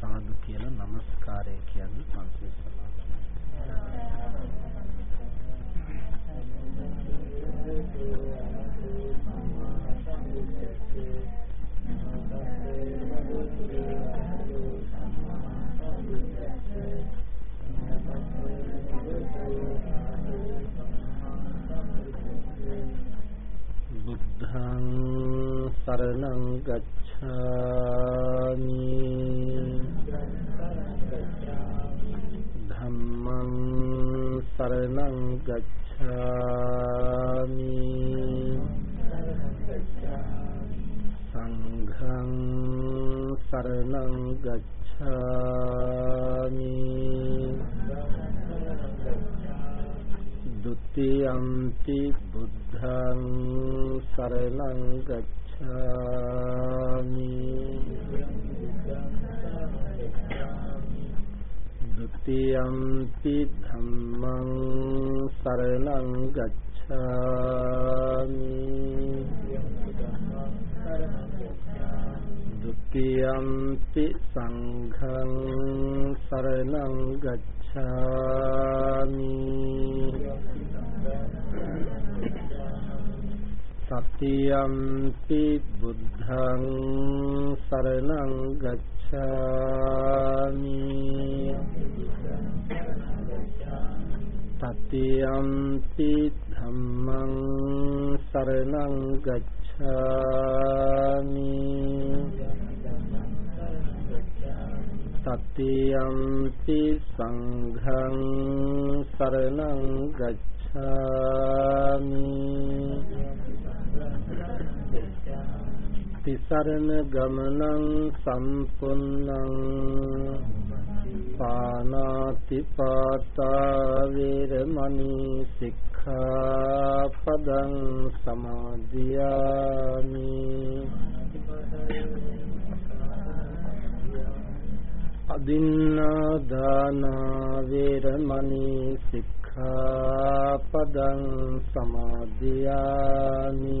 සාදු කියලා নমස්කාරය කියන්නේ පන්සිල් සමාදන්. සරණං ගච්ඡාමි සරණං ගච්ඡාමි. සංඝං සරණං ගච්ඡාමි. ဒ ුතියම්පි බුද්ධං සරණං ගච්ඡාමි. ගච්ඡාමි ဒ ුතියම්පි ධම්මං සරණං ගච්ඡාමි ဒ ුතියම්පි සංඝං සරණං ගච්ඡාමි සතියම්පි බුද්ධං සරණං ගච්ඡාමි। තතියම්පි ධම්මං සරණං ගච්ඡාමි। තතියම්පි සංඝං සරණං ගච්ඡාමි। තිසරණ ගමනං සම්පුන්නං පානාති පාතා වේරමණී සික්ඛාපදං සමාදියාමි. අදින්නාදාන වේරමණී සික්ඛාපදං සමාදියාමි.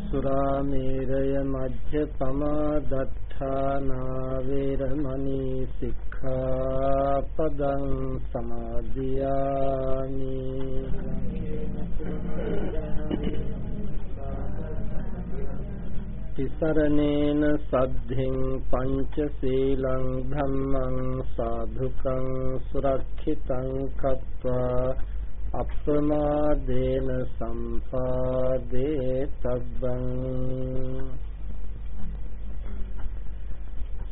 සුරාමේරය මජ්ජ පමාදත්තානා වේරමණී සික්ඛාපදං සමාදියාමි තිසරණේන සද්ධින් පංචශීලං ධම්මං සාධුකං සුරක්ෂිතං කତ୍වා අප්‍රමාදේන සම්පාදේ තබ්බං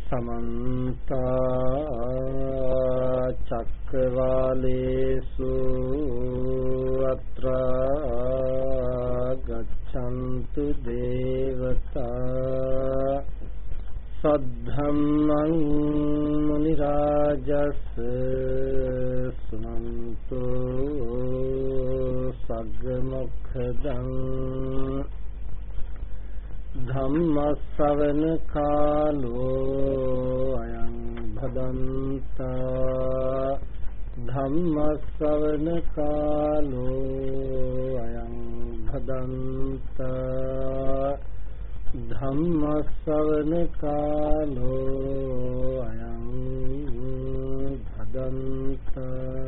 සමන්ත චක්කවාලේසු අත්‍රා ගච්ඡන්තු දේවතා සද්ධම්මං මුනි රාජස් සුනන්තු සග්ග මොක්ඛදං ධම්මස්සවන කාලෝ අයං භදන්තා ධම්මස්සවන කාලෝ අයං භදන්තා ධම්මස්සවන කාලෝ අයං භදන්තා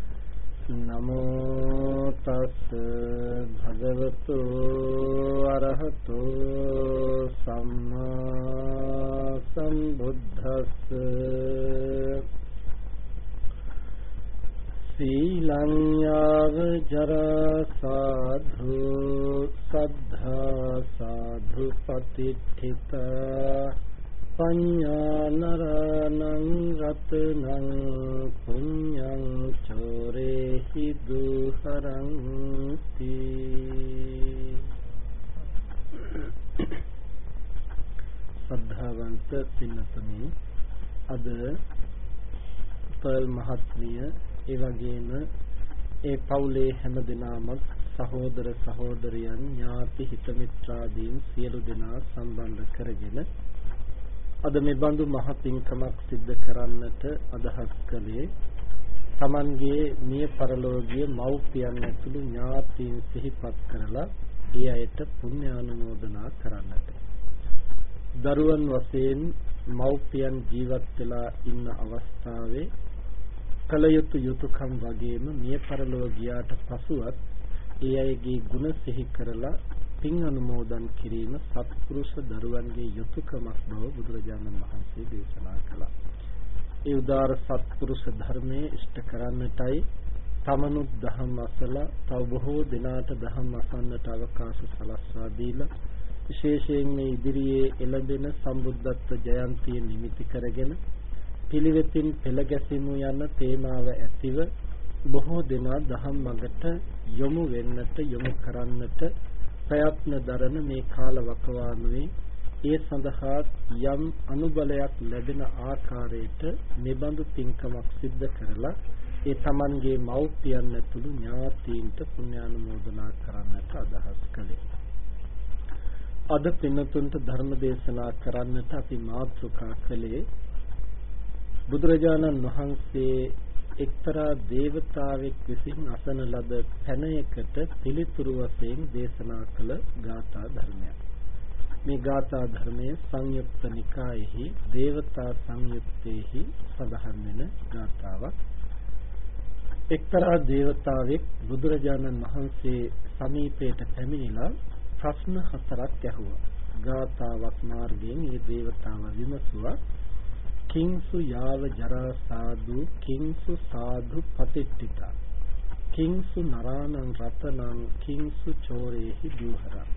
නමෝ තස් භගවතු අරහතෝ සම්මා සම්බුද්දස්ස සීලං යාව ජරා සාධු සද්ධා සාධු පතිත්ථිත පඤ්ඤානරණං රතනං පුඤ්ඤං චෝරේහි දුහරං තී සද්ධාවන්ත පින්නතුනි අද පල් මහත්මිය ඒ වගේම ඒ පවුලේ හැම දෙනාම සහෝදර සහෝදරියන් ඥාති හිත මිත්‍රාදීන් සියලු දෙනා සම්බන්ධ කරගෙන අද මේ බඳු මහ පිංකමක් සිද්ධ කරන්නට අදහස් කළේ Tamanගේ මිය පරලෝකීය මව්පියන් ඇතුළු ඥාතීන් සිහිපත් කරලා ඒ අයට පුණ්‍ය ආනුමෝදනා කරන්නට. දරුවන් වශයෙන් මව්පියන් ජීවත් වෙලා ඉන්න අවස්ථාවේ කල යුතු යුතුයකම් වගේම මිය පරලොව ගියාට පසුවත් ඒ අයගේ ගුණ සිහි කරලා පින් අනුමෝදන් කිරීම සත්පුරුෂ දරුවන්ගේ යුතුයකමක් බව බුදුරජාණන් වහන්සේ දේශනා කළා. ඒ උදාර සත්පුරුෂ ධර්මයේ ඉෂ්ට කරන්නටයි තමනුත් දහම් අසලා තව බොහෝ දිනාට දහම් අසන්නට අවකාශ සලස්වා දීලා විශේෂයෙන් මේ ඉදිරියේ එළඹෙන සම්බුද්ධත්ව ජයන්තිය නිමිති කරගෙන පිළිවෙතින් පෙළ ගැසීමු යන තේමාව ඇතිව බොහෝ දෙනා දහම් මඟට යොමු වෙන්නට යොමු කරන්නට ප්‍රයත්න දරන මේ කාල වකවානුවේ ඒ සඳහා යම් අනුබලයක් ලැබෙන ආකාරයට මෙබඳු පින්කමක් සිද්ධ කරලා ඒ Tamanගේ මව්පියන් ඇතුළු ඥාතීන්ට පුණ්‍යානුමෝදනා කරන්නට අදහස් කළේ. අද පින්නතුන්ට ධර්ම දේශනා කරන්නට අපි මාතෘකා කළේ බුදුරජාණන් වහන්සේ එක්තරා දේවතාවෙක් විසින් අසන ලද පැනයකට පිළිතුරු වශයෙන් දේශනා කළ ගාථා ධර්මයක්. මේ ගාථා ධර්මයේ සංයුක්ත නිකායෙහි දේවතා සංයුත්තේහි සඳහන් වෙන ගාථාවක්. එක්තරා දේවතාවෙක් බුදුරජාණන් වහන්සේ සමීපයට පැමිණිලා ප්‍රශ්න හතරක් ඇහුවා. ගාථාවක් මාර්ගයෙන් මේ දේවතාව විමසුවා කිංසු යාව ජරා සාදු කිංසු සාදු පතිට්ඨිතා. කිංසු නරාණං රතනං කිංසු චෝරේහි දූහරං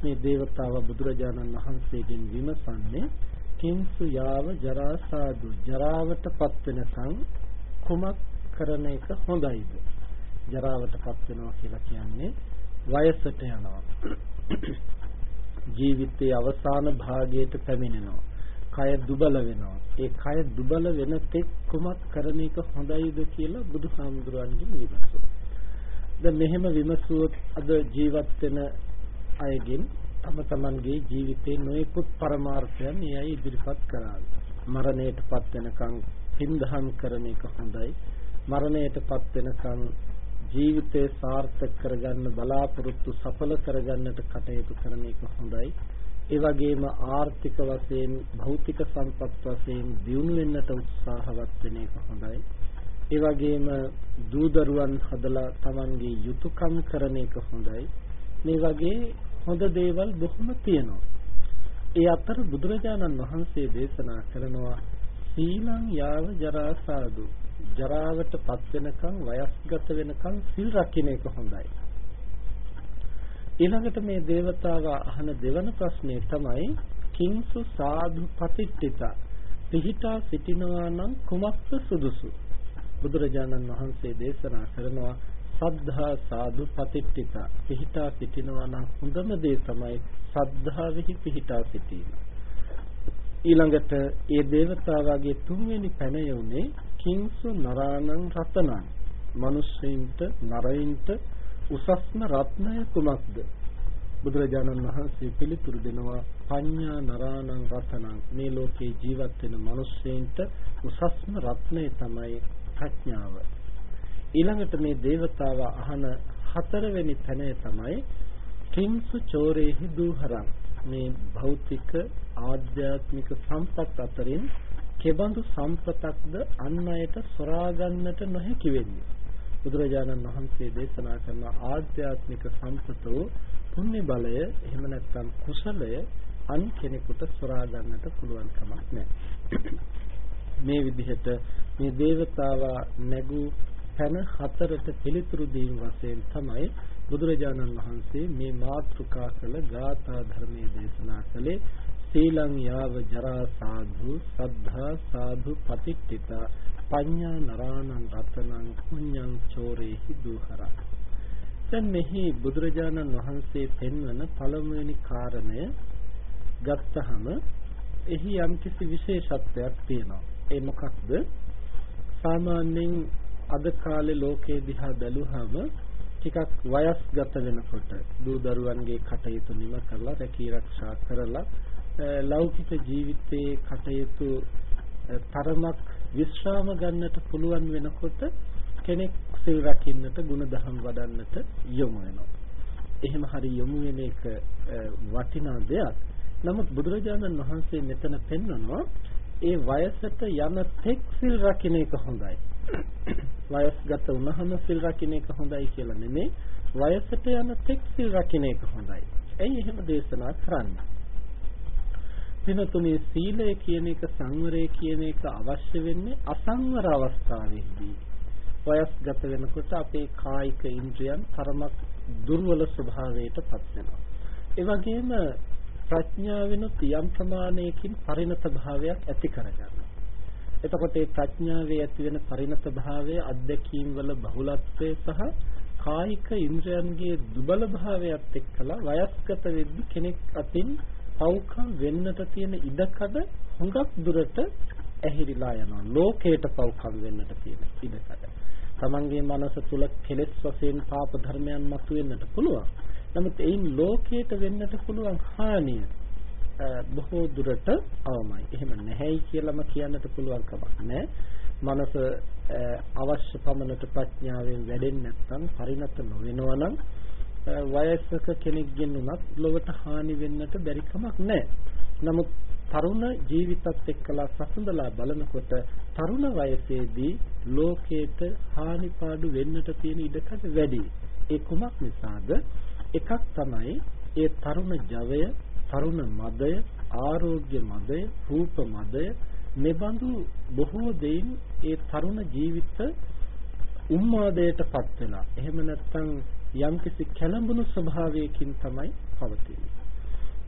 මේ దేవතාව බුදුරජාණන් වහන්සේගෙන් විමසන්නේ කිංසු යාව ජරා සාදු ජරාවටපත් වෙනකන් කුමක් කරන එක හොඳයිද? ජරාවටපත් වෙනවා කියලා කියන්නේ වයසට යනවා. ජීවිතයේ අවසාන භාගයට පැමිණෙනවා. කය දුබල වෙනවා. ඒ කය දුබල වෙන තෙක් කුමක් කරන එක හොඳයිද කියලා බුදුහාමුදුරන්ගෙන් විමසුවා. දැන් මෙහෙම විමසුවොත් අද ජීවත් වෙන අයගෙන් තම තමන්ගේ ජීවිතේ නොයෙකුත් පරමාර්ථයන් ඒ අය ඉදිරිපත් කරාවි. මරණයටපත් වෙනකන් පින්දහම් කරන එක හොඳයි. මරණයටපත් වෙනකන් ජීවිතේ සාර්ථක කරගන්න බලාපොරොත්තු සඵල කරගන්නට කටයුතු කරන එක හොඳයි. ඒ වගේම ආර්ථික වශයෙන් භෞතික සම්පත් වශයෙන් දියුණු වෙන්නට උත්සාහවත් වෙන එක හොඳයි. ඒ වගේම දූ දරුවන් හදලා Tamanගේ යුතුයකම් කරන එක හොඳයි. මේ වගේ හොඳ දේවල් බොහොම තියෙනවා. ඒ අතර බුදුරජාණන් වහන්සේ දේශනා කරනවා සීලං යාව ජරා සාදු ජරාවටපත් වෙනකන් වයස්ගත වෙනකන් සිල් රකින්න එක හොඳයි. ඊළඟට මේ దేవතාව අහන දෙවන ප්‍රශ්නේ තමයි කිංසු සාදු පතිට්ඨිත පිහිටා සිටිනවා නම් කුමක්ද සුදුසු? බුදුරජාණන් වහන්සේ දේශනා කරනවා සද්ධා සාදු පතිට්ඨිත පිහිටා සිටිනවා නම් හොඳම දේ තමයි සද්ධාවෙහි පිහිටා සිටීම. ඊළඟට ඒ దేవතාවගේ තුන්වෙනි පැනය උනේ කිංසු නරාණං රතනං. මිනිස්සුන්ට නරයින්ට උසස්ම රත්නය කුමක්ද? බුදුරජාණන් වහන්සේ පිළිතුරු දෙනවා පඤ්ඤා නරාණං රතනං මේ ලෝකේ ජීවත් වෙන මිනිස්සෙන්ට උසස්ම රත්නය තමයි ප්‍රඥාව. ඊළඟට මේ దేవතාව අහන හතරවෙනි තැනය තමයි කිංසු චෝරේහි දූහරං මේ භෞතික ආධ්‍යාත්මික සම්පත් අතරින් කෙබඳු සම්පතක්ද අන් අයට සොරා ගන්නට නොහැකි වෙන්නේ බුදුරජාණන් වහන්සේ දේශනා කරන ආධ්‍යාත්මික සම්පතෝ පුණ්‍ය බලය එහෙම නැත්නම් කුසලය අන් කෙනෙකුට සොරා ගන්නට පුළුවන් කමක් නැහැ. මේ විදිහට මේ దేవතාවා නැගූ පැන හතරට පිළිතුරු දීම වශයෙන් තමයි බුදුරජාණන් වහන්සේ මේ මාතෘකා කළ ගාථා ධර්මයේ දේශනා කළේ සීලං යාව ජරා සාධු සද්ධා සාධු පතිට්ඨිතා පඤ්ඤා නරාණං රතනං පුඤ්ඤං චෝරේහි දුහරා. දැන් මෙහි බුදුරජාණන් වහන්සේ පෙන්වන පළමුවෙනි කාරණය ගත්තහම එහි යම්කිසි විශේෂත්වයක් තියෙනවා. ඒ මොකක්ද? සාමාන්‍යයෙන් අද කාලේ ලෝකයේ දිහා බැලුවහම ටිකක් වයස්ගත වෙනකොට දූ දරුවන්ගේ කටයුතු නිම කරලා රැකී ආරක්ෂා කරලා ලෞකික ජීවිතයේ කටයුතු තරමක් විශ්‍රාම ගන්නට පුළුවන් වෙනකොට කෙනෙක් සිල් රකින්නට ගුණධම් වඩන්නට යොමු වෙනවා. එහෙම හරි යොමු වෙන එක වටිනා දෙයක්. නමුත් බුදුරජාණන් වහන්සේ මෙතන පෙන්වනවා ඒ වයසට යන තෙක් සිල් රකින්න එක හොඳයි. වයස්ගත වුණාම සිල් රකින්න එක හොඳයි කියලා නෙමෙයි. වයසට යන තෙක් සිල් රකින්න එක හොඳයි. ඇයි එහෙම දේශනා කරන්නේ? වෙනතුනේ සීලය කියන එක සංවරය කියන එක අවශ්‍ය වෙන්නේ අසංවර අවස්ථාවේදී. වයස්ගත වෙනකොට අපේ කායික ඉන්ද්‍රියන් තරමක් දුර්වල ස්වභාවයටපත් වෙනවා. ඒ වගේම ප්‍රඥාවෙනුත් යම් ප්‍රමාණයකින් පරිණත භාවයක් ඇති කරගන්නවා. එතකොට මේ ප්‍රඥාවේ ඇති වෙන පරිණත භාවය අධ්‍යක්ීම් වල බහුලත්වය සහ කායික ඉන්ද්‍රයන්ගේ දුබල භාවයත් එක්කලා වයස්ගත වෙද්දී කෙනෙක් අතින් පෞකම් වෙන්නට තියෙන ඉඩකඩ හුඟක් දුරට ඇහිරිලා යනවා. ලෝකයට පෞකම් වෙන්නට තියෙන ඉඩකඩ. තමන්ගේ මනස තුල කෙලෙස් වශයෙන් පාප ධර්මයන් මතුවෙන්නට පුළුවන්. නමුත් එයින් ලෝකයට වෙන්නට පුළුවන් හානිය බොහෝ දුරට අවමයි. එහෙම නැහැයි කියලාම කියන්නට පුළුවන් කමක් නැහැ. මනස අවශ්‍ය පමණට ප්‍රඥාවෙන් වැඩෙන්නේ නැත්නම් පරිණත නොවෙනවා නම් වයසක කෙනෙක්ගෙන් උනත් ලොවට හානි වෙන්නට බැරි කමක් නැහැ. නමුත් තරුණ ජීවිතත් එක්කලා සසඳලා බලනකොට තරුණ වයසේදී ලෝකයට හානිපාඩු වෙන්නට තියෙන ඉඩකඩ වැඩි. ඒ කුමක් නිසාද? එකක් තමයි ඒ තරුණ ජවය, තරුණ මදය, ආරෝග්‍ය මදය, රූප මදය මෙබඳු බොහෝ දෙයින් ඒ තරුණ ජීවිත උම්මාදයටපත් වෙලා. එහෙම නැත්නම් යම්කිසි කැළඹුණු ස්වභාවයකින් තමයි පවතින්නේ.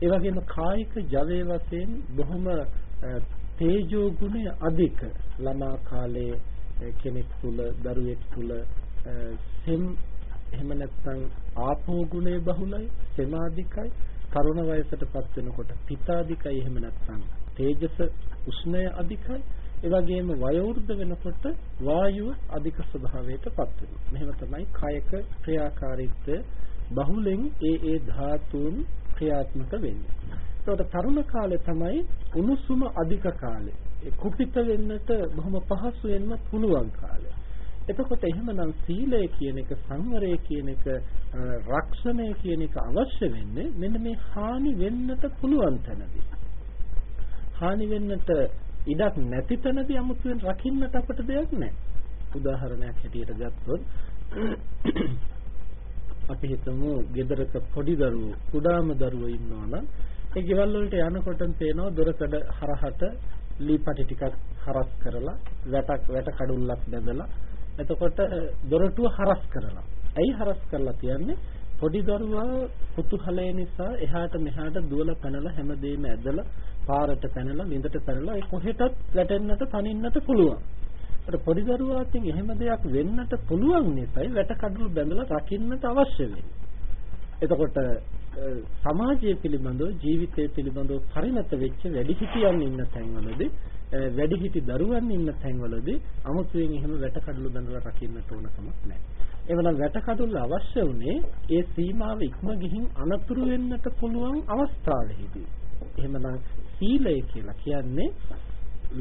ඒ වගේම කායික ජවයේ වශයෙන් බොහොම තේජෝ ගුණය අධික ළමා කාලයේ කෙනෙක් තුල දරුවෙක් තුල සෙම් එහෙම නැත්නම් ආපෝ ගුණය බහුලයි සමාධිකයි තරුණ වයසටපත් වෙනකොට පිතාධිකයි එහෙම නැත්නම් තේජස උෂ්ණය අධිකයි ඒ වගේම වයෝවෘද්ධ වෙනකොට වායුව අධික ස්වභාවයටපත් වෙනවා. මෙහෙම තමයි කායක ක්‍රියාකාරීත්වය බහුලෙන් ඒ ඒ ධාතුන් ක්‍රියාත්මක වෙන්නේ. ඒකට තරුණ කාලේ තමයි උණුසුම අධික කාලේ. ඒ කුපිත වෙන්නට බොහොම පහසුවෙන්ම පුළුවන් කාලය. එතකොට එහෙමනම් සීලය කියන එක සංවරය කියන එක රක්ෂණය කියන එක අවශ්‍ය වෙන්නේ මෙන්න මේ හානි වෙන්නට පුළුවන් තැනදී. හානි වෙන්නට ඉඩක් නැති තැනදී 아무තුවෙන් රකින්නට අපට දෙයක් නැහැ. උදාහරණයක් හැටියට ගත්තොත් අපි හිතමු ගෙදරක පොඩි දරුවෝ කුඩාම දරුවෝ ඉන්නවා නම් ඒ ගෙවල් වලට යනකොටම පේනවා දොරකඩ හරහට ලීපටි ටිකක් හරස් කරලා වැටක් වැට කඩුල්ලක් බැඳලා එතකොට දොරටුව හරස් කරනවා. ඇයි හරස් කරලා තියන්නේ? පොඩි දරුවා කුතුහලය නිසා එහාට මෙහාට දුවලා පැනලා හැමදේම ඇදලා පාරට පැනලා ළිඳට පැනලා ඒ කොහෙටත් වැටෙන්නට තනින්නට පුළුවන්. ඒත් පොඩි දරුවා අතින් එහෙම දෙයක් වෙන්නට පුළුවන් නිසායි වැට කඩළු බැඳලා රකින්නට අවශ්‍ය වෙන්නේ. එතකොට සමාජය පිළිබඳව ජීවිතය පිළිබඳව පරිණත වෙච්ච වැඩිහිටියන් ඉන්න තැන්වලදී වැඩිහිටි දරුවන් ඉන්න තැන්වලදී අමුතුවෙන් එහෙම වැටකඩලු බඳලා රකින්නට ඕන කමක් නැහැ. එවනම් වැටකඩලු අවශ්‍ය උනේ ඒ සීමාව ඉක්ම ගිහින් අනතුරු වෙන්නට පුළුවන් අවස්ථාවෙහිදී. එහෙමනම් සීලය කියලා කියන්නේ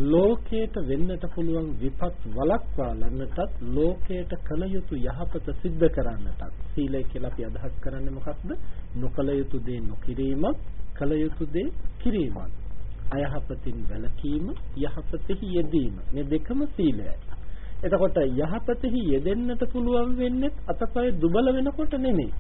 ලෝකයට වෙන්නට පුළුවන් විපත් වළක්වා ගන්නටත් ලෝකයට කල යුතු යහපත සිද්ධ කරන්නටත් සීලය කියලා අපි අදහස් කරන්නේ මොකක්ද නොකල යුතු දේ නොකිරීමත් කල යුතු දේ කිරීමත් අයහපතින් වැළකීම යහපතෙහි යෙදීම මේ දෙකම සීලයයි. එතකොට යහපතෙහි යෙදෙන්නට පුළුවන් වෙන්නේ අතපය දුබල වෙනකොට නෙමෙයි.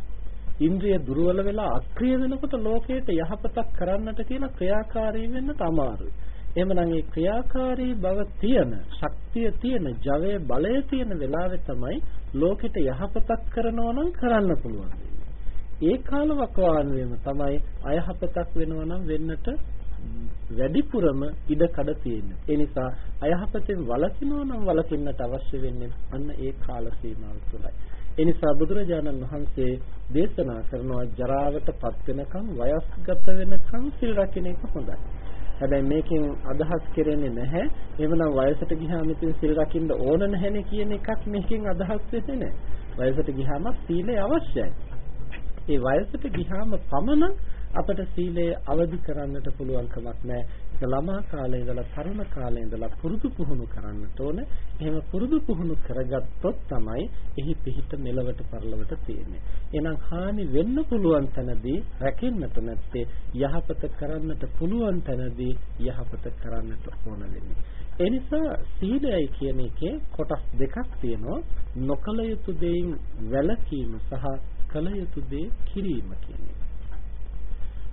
ඉන්ද්‍රිය දුර්වල වෙලා අක්‍රිය වෙනකොට ලෝකයට යහපතක් කරන්නට කියන ක්‍රියාකාරී වෙන්නට අමාරුයි. එහෙමනම් මේ ක්‍රියාකාරී බව තියෙන, ශක්තිය තියෙන, ජවයේ බලය තියෙන වෙලාවේ තමයි ලෝකෙට යහපතක් කරනවා නම් කරන්න පුළුවන්. ඒ කාල වකවානුවේම තමයි අයහපතක් වෙනවා නම් වෙන්නට වැඩිපුරම ඉඩ කඩ තියෙන්නේ. ඒ නිසා අයහපතෙන් වළකිනවා නම් වළකින්නට අවශ්‍ය වෙන්නේ අන්න ඒ කාල සීමාව තුළයි. ඒ නිසා බුදුරජාණන් වහන්සේ දේශනා කරනවා ජරාවට පත් වෙනකම් වයස්ගත වෙනකම් සිල් රකින්න එක හොඳයි. හැබැයි මේකෙන් අදහස් කරන්නේ නැහැ. එවනම් වයසට ගියාම ඉතින් සිල් රකින්න ඕන නැහැනේ කියන එකක් මේකෙන් අදහස් වෙන්නේ නැහැ. වයසට ගියාම සීලය අවශ්‍යයි. ඒ වයසට ගියාම පමණ අපට සීලය අවදි කරන්නට පුළුවන් කමක් නැහැ. ඒක ළමා කාලේ ඉඳලා තරුණ කාලේ ඉඳලා පුරුදු පුහුණු කරන්නට ඕන. එහෙම පුරුදු පුහුණු කරගත්තොත් තමයි එහි පිහිට මෙලවට පරලවට තියෙන්නේ. එහෙනම් හානි වෙන්න පුළුවන් තැනදී රැකෙන්නට නැත්තේ යහපත කරන්නට පුළුවන් තැනදී යහපත කරන්නට ඕන වෙන්නේ. ඒ නිසා සීලයයි කියන එකේ කොටස් දෙකක් තියෙනවා. නොකල යුතු දෙයින් වැළකීම සහ කල යුතු දේ කිරීම කියන එක.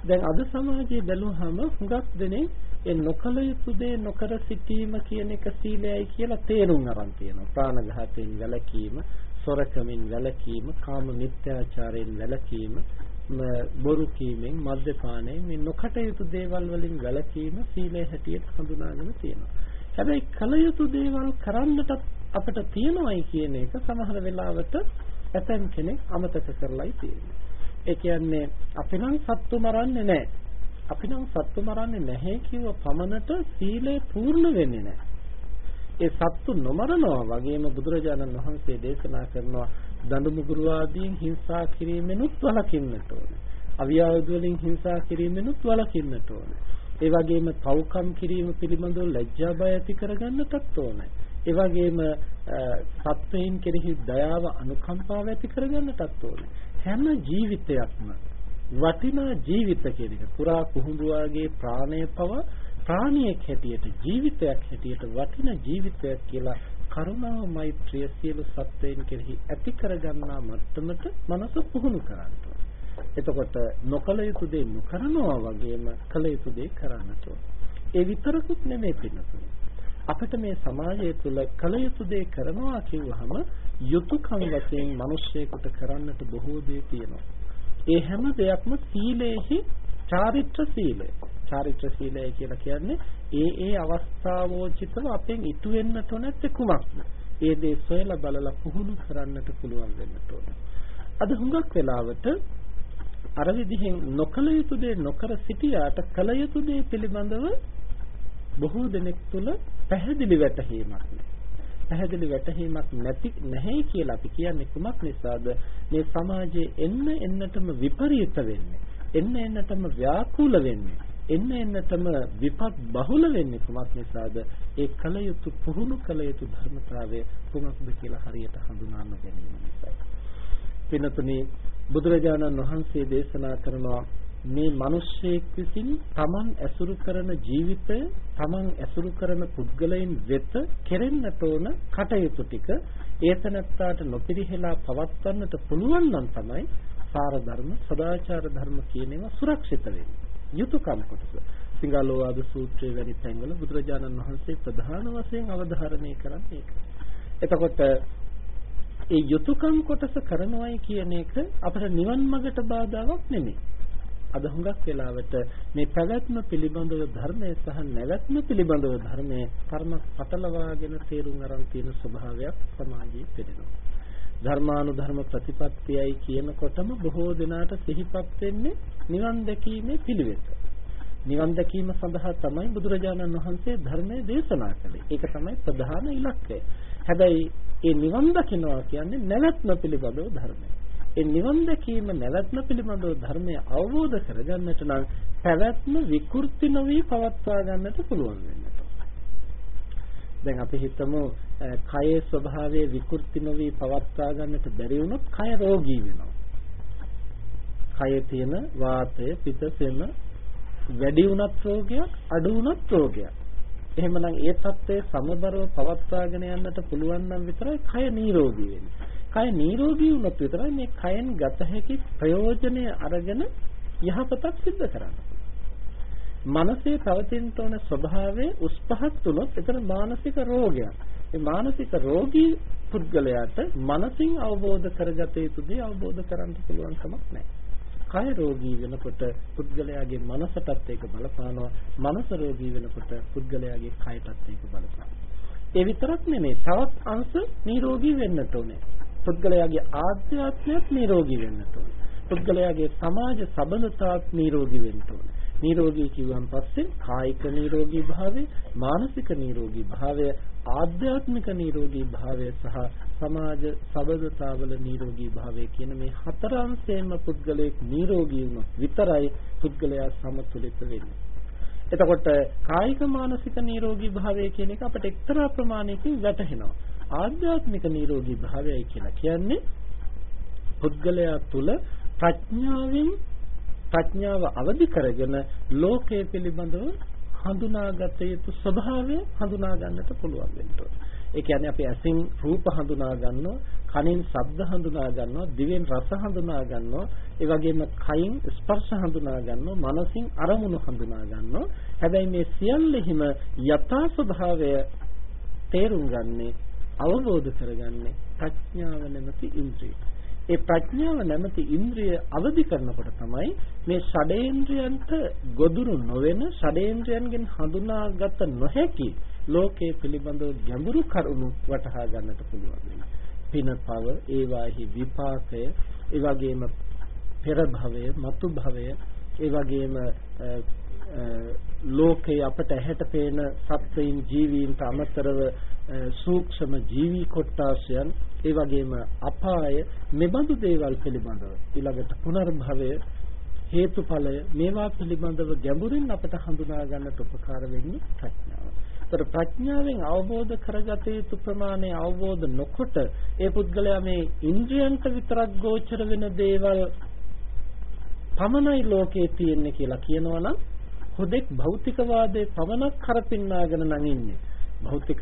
දැන් අද සමාජයේ බැලුවහම හුඟක් දෙනේ ඒ නොකල යුතු දේ නොකර සිටීම කියන එක සීලයයි කියලා තේරුම් අරන් තියෙනවා. ප්‍රාණඝාතයෙන් වැළකීම, සොරකමින් වැළකීම, කාම මිත්‍යාචාරයෙන් වැළකීම, බොරු කීමෙන්, මද්යපානයෙන් මේ නොකටයුතු දේවල් වලින් වැළකීම සීලය හැටියට හඳුනාගෙන තියෙනවා. හැබැයි කල යුතු දේවල් කරන්නට අපිට තියෙනවයි කියන එක සමහර වෙලාවට ඇතැම් කෙනෙක් අමතක කරලායි තියෙන්නේ. ඒ කියන්නේ අපි නම් සත්තු මරන්නේ නැහැ. අපි නම් සත්තු මරන්නේ නැහැ කියව පමණට සීලය පූර්ණ වෙන්නේ නැහැ. ඒ සත්තු නොමරනවා වගේම බුදුරජාණන් වහන්සේ දේශනා කරනවා දඬු මුගුරු ආදීන් හිංසා කිරීමෙනුත් වළකින්නට ඕනේ. අවියාවද වලින් හිංසා කිරීමෙනුත් වළකින්නට ඕනේ. ඒ වගේම පව්කම් කිරීම පිළිබඳව ලැජ්ජා බය ඇති කරගන්නටත් ඕනේ. ඒ වගේම සත්වයින් කෙරෙහි දයාව අනුකම්පාව ඇති කරගන්නටත් ඕනේ. හැම ජීවිතයක්ම වටිනා ජීවිත කියන එක. පුරා කුහුඹුවාගේ ප්‍රාණය පව ප්‍රාණියෙක් හැටියට ජීවිතයක් හැටියට වටින ජීවිතයක් කියලා කරුණාව මෛත්‍රිය සියලු සත්වයන් කෙරෙහි ඇති කරගන්නා මට්ටමට මනස පුහුණු කරන්න එතකොට නොකල යුතු දේ නොකරනවා වගේම කල යුතු දේ කරන්නට ඒ විතරකුත් නෙමෙයි පින්නතුනි. අපිට මේ සමාජය තුළ කල යුතු දේ කරනවා කියවහම යුතුයකම් වශයෙන් මිනිස්සෙකුට කරන්නට බොහෝ දේ තියෙනවා. ඒ හැම දෙයක්ම සීලේහි චාරිත්‍ර සීලය. චාරිත්‍ර සීලය කියලා කියන්නේ ඒ ඒ අවස්ථාවෝචිතව අපෙන් ඉටු වෙන්නට නැත්තේ කුමක්ද? ඒ දේ සොයලා බලලා පුහුණු කරන්නට පුළුවන් වෙන්නට ඕන. අද හුඟක් වෙලාවට අර විදිහෙන් නොකල යුතු දේ නොකර සිටියාට කල යුතු දේ පිළිබඳව බොහෝ දෙනෙක් තුළ පැහැදිලි වැටහීමක් පැහැදිලි වැටහීමක් නැති නැහැ කියලා අපි කියන්නේ කුමක් නිසාද? මේ සමාජයේ එන්න එන්නටම විපරීත වෙන්නේ. එන්න එන්නටම ව්‍යාකූල වෙන්නේ. එන්න එන්නටම විපත් බහුල වෙන්නේ කුමක් නිසාද? ඒ කල යුතු පුහුණු කල යුතු ධර්මතාවය කුමක්ද කියලා හරියට හඳුනා නොගැනීම නිසා. පින්නතුනි බුදුරජාණන් වහන්සේ දේශනා කරනවා මේ මිනිස්සෙක් විසින් Taman ඇසුරු කරන ජීවිතය Taman ඇසුරු කරන පුද්ගලයන් වෙත කෙරෙන්නට ඕන කටයුතු ටික ඒතනත්තාට නොපිරිහෙලා පවත්වන්නට පුළුවන් නම් තමයි සාර ධර්ම සදාචාර ධර්ම කියන ඒවා සුරක්ෂිත වෙන්නේ යුතුයකම් කොටස සිංහලෝවාද සූත්‍රයේ වැනි තැන්වල බුදුරජාණන් වහන්සේ ප්‍රධාන වශයෙන් අවධාරණය කරන්නේ ඒක. එතකොට ඒ යුතුයකම් කොටස කරනවායි කියන එක අපේ නිවන් මාර්ගට බාධාවක් නෙමෙයි. අද හුඟක් වෙලාවට මේ පැවැත්ම පිළිබඳව ධර්මය සහ නැවැත්ම පිළිබඳව ධර්මය කර්ම පටලවාගෙන තේරුම් අරන් තියෙන ස්වභාවයක් සමාජයේ පෙනෙනවා. ධර්මානුධර්ම ප්‍රතිපත්තියයි කියනකොටම බොහෝ දෙනාට සිහිපත් වෙන්නේ නිවන් දැකීමේ පිළිවෙත. නිවන් දැකීම සඳහා තමයි බුදුරජාණන් වහන්සේ ධර්මය දේශනා කළේ. ඒක තමයි ප්‍රධාන ඉලක්කය. හැබැයි ඒ නිවන් දකින්නවා කියන්නේ නැවැත්ම පිළිබඳව ධර්මය. ඒ නිවන් දැකීම නැවැත්ම පිළිබඳව ධර්මය අවබෝධ කරගන්නට නම් පැවැත්ම විකෘති නොවි පවත්වා ගන්නට පුළුවන් වෙන්නට. දැන් අපි හිතමු කයේ ස්වභාවය විකෘති නොවි පවත්වා ගන්නට බැරි වුණොත් කය රෝගී වෙනවා. කයේ තියෙන වාතය, පිත, සෙම වැඩි වුණත් රෝගයක්, අඩු වුණත් රෝගයක්. එහෙමනම් ඒ தත්ත්වය සමබරව පවත්වාගෙන යන්නට පුළුවන් නම් විතරයි කය නිරෝගී වෙන්නේ. කය නිරෝගී වුණොත් විතරයි මේ කයෙන් ගත හැකි ප්‍රයෝජනය අරගෙන යහපතක් සිද්ධ කරන්නේ. මනසේ පවතින තෝන ස්වභාවය උස් පහත් වුණොත් එතන මානසික රෝගයක්. ඒ මානසික රෝගී පුද්ගලයාට මනසින් අවබෝධ කරගත යුතු දේ අවබෝධ කරගන්න පුළුවන් කමක් නැහැ. කය රෝගී වෙනකොට පුද්ගලයාගේ මනසටත් ඒක බලපානවා. මනස රෝගී වෙනකොට පුද්ගලයාගේ කයටත් ඒක බලපානවා. ඒ විතරක් නෙමෙයි තවත් අංශ නිරෝගී වෙන්නට ඕනේ. පුද්ගලයාගේ ආධ්‍යාත්මයත් නිරෝගී වෙන්නට ඕනේ. පුද්ගලයාගේ සමාජ සබඳතාවත් නිරෝගී වෙන්න ඕනේ. නිරෝගී කිව්වන් පස්සේ කායික නිරෝගී භාවය, මානසික නිරෝගී භාවය, ආධ්‍යාත්මික නිරෝගී භාවය සහ සමාජ සබඳතාවල නිරෝගී භාවය කියන මේ හතර අංශයෙන්ම පුද්ගලයෙක් නිරෝගී වුණොත් විතරයි පුද්ගලයා සමතුලිත වෙන්නේ. එතකොට කායික මානසික නිරෝගී භාවය කියන එක අපිට එක්තරා ප්‍රමාණයකින් වැටහෙනවා. ආධ්‍යාත්මික නිරෝගී භාවයයි කියලා කියන්නේ පුද්ගලයා තුල ප්‍රඥාවෙන් ප්‍රඥාව අවදි කරගෙන ලෝකයේ පිළිබඳව හඳුනාගත යුතු ස්වභාවය හඳුනා ගන්නට පුළුවන් වෙන්න ඒ කියන්නේ අපි ඇසින් රූප හඳුනා ගන්නවා, කනින් ශබ්ද හඳුනා ගන්නවා, දිවෙන් රස හඳුනා ගන්නවා, ඒ වගේම කයින් ස්පර්ශ හඳුනා ගන්නවා, මනසින් අරමුණු හඳුනා ගන්නවා. හැබැයි මේ සියල්ලෙහිම යථා ස්වභාවය තේරුම් ගන්නේ අවබෝධ කරගන්නේ ප්‍රඥාව නැමැති ඉන්ද්‍රිය. ඒ ප්‍රඥාව නැමැති ඉන්ද්‍රිය අවදි කරනකොට තමයි මේ ෂඩේන්ද්‍රයන්ට ගොදුරු නොවන ෂඩේන්ද්‍රයන්ගෙන් හඳුනාගත නොහැකි ලෝකයේ පිළිබඳව ගැඹුරු කරුණු වටහා ගන්නට පුළුවන් වෙනවා. පින පව, ඒවාහි විපාකය, ඒ වගේම පෙර භවය, මතු භවය, ඒ වගේම ලෝකයේ අපට ඇහැට පේන සත්වයින් ජීවීන්ට අමතරව සූක්ෂම ජීවි කොට්ටාසයන් ඒ වගේම අපාය මෙබඳු දේවල් පිළිබඳව ඊළඟට පුනර්භවය හේතුඵලය මේවා පිළිබඳව ගැඹුරින් අපට හඳුනා ගන්නට උපකාර වෙන්නේ ප්‍රඥාව. ඒතර ප්‍රඥාවෙන් අවබෝධ කරගත යුතු ප්‍රමාණය අවබෝධ නොකොට ඒ පුද්ගලයා මේ ඉන්ද්‍රියන්ට විතරක් ගෝචර වෙන දේවල් පමණයි ලෝකේ තියෙන්නේ කියලා කියනවනම් හුදෙක් භෞතිකවාදයේ පමණක් කරපින්නාගෙන නම් ඉන්නේ. භෞතික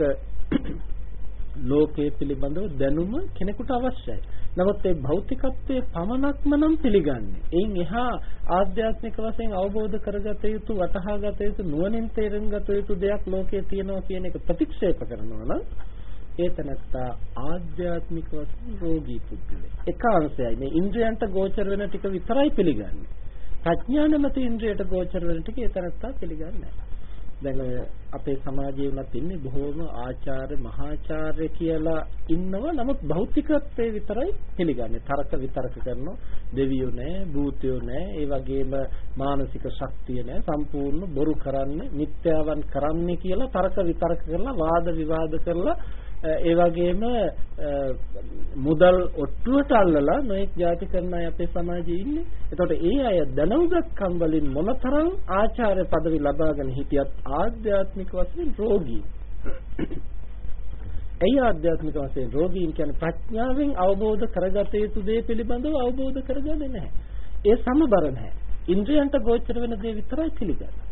ලෝකයේ පිළිබඳව දැනුම කෙනෙකුට අවශ්‍යයි. නමුත් ඒ භෞතිකත්වයේ පමණක්ම නම් පිළිගන්නේ. එයින් එහා ආධ්‍යාත්මික වශයෙන් අවබෝධ කරගත යුතු, වටහාගත යුතු, නුවණින් තේරුම් ගත යුතු දෙයක් ලෝකයේ තියෙනවා කියන එක ප්‍රතික්ෂේප කරනවා නම් ඒ තනත්තා ආධ්‍යාත්මික වශයෙන් රෝගී පුද්ගලෙක්. එක අංශයයි මේ ඉන්ද්‍රයන්ට ගෝචර වෙන ටික විතරයි පිළිගන්නේ. ප්‍රඥා නැමැති ඉන්ද්‍රියට ගෝචර වෙන ටික ඒ තනත්තා පිළිගන්නේ නැහැ. දැන් අපේ සමාජයේ වුණත් ඉන්නේ බොහෝම ආචාර්ය මහාචාර්ය කියලා ඉන්නව. නමුත් භෞතිකත්වයේ විතරයි පිළිගන්නේ. තරක විතරක කරනවා. දෙවියෝ නැහැ භූතයෝ නැහැ ඒ වගේම මානසික ශක්තිය නැහැ සම්පූර්ණ බොරු කරන්නේ මිත්‍යාවන් කරන්නේ කියලා තරක විතරක කරලා වාද විවාද කරලා ඒ වගේම මුදල් ඔට්ටුවට අල්ලලා නොඑක් ජාති කරන අය අපේ සමාජයේ ඉන්නේ. එතකොට ඒ අය දැනුගත්කම් වලින් මොනතරම් ආචාර්ය পদවි ලබාගෙන හිටියත් ආධ්‍යාත්මික වශයෙන් රෝගී. ඒ ආධ්‍යාත්මික වශයෙන් රෝගීන් කියන්නේ ප්‍රඥාවෙන් අවබෝධ කරගත යුතු දේ පිළිබඳව අවබෝධ කරගන්නේ නැහැ. ඒ සමබර නැහැ. ඉන්ද්‍රයන්ට ගෝචර වෙන දේ විතරයි පිළිගන්නේ.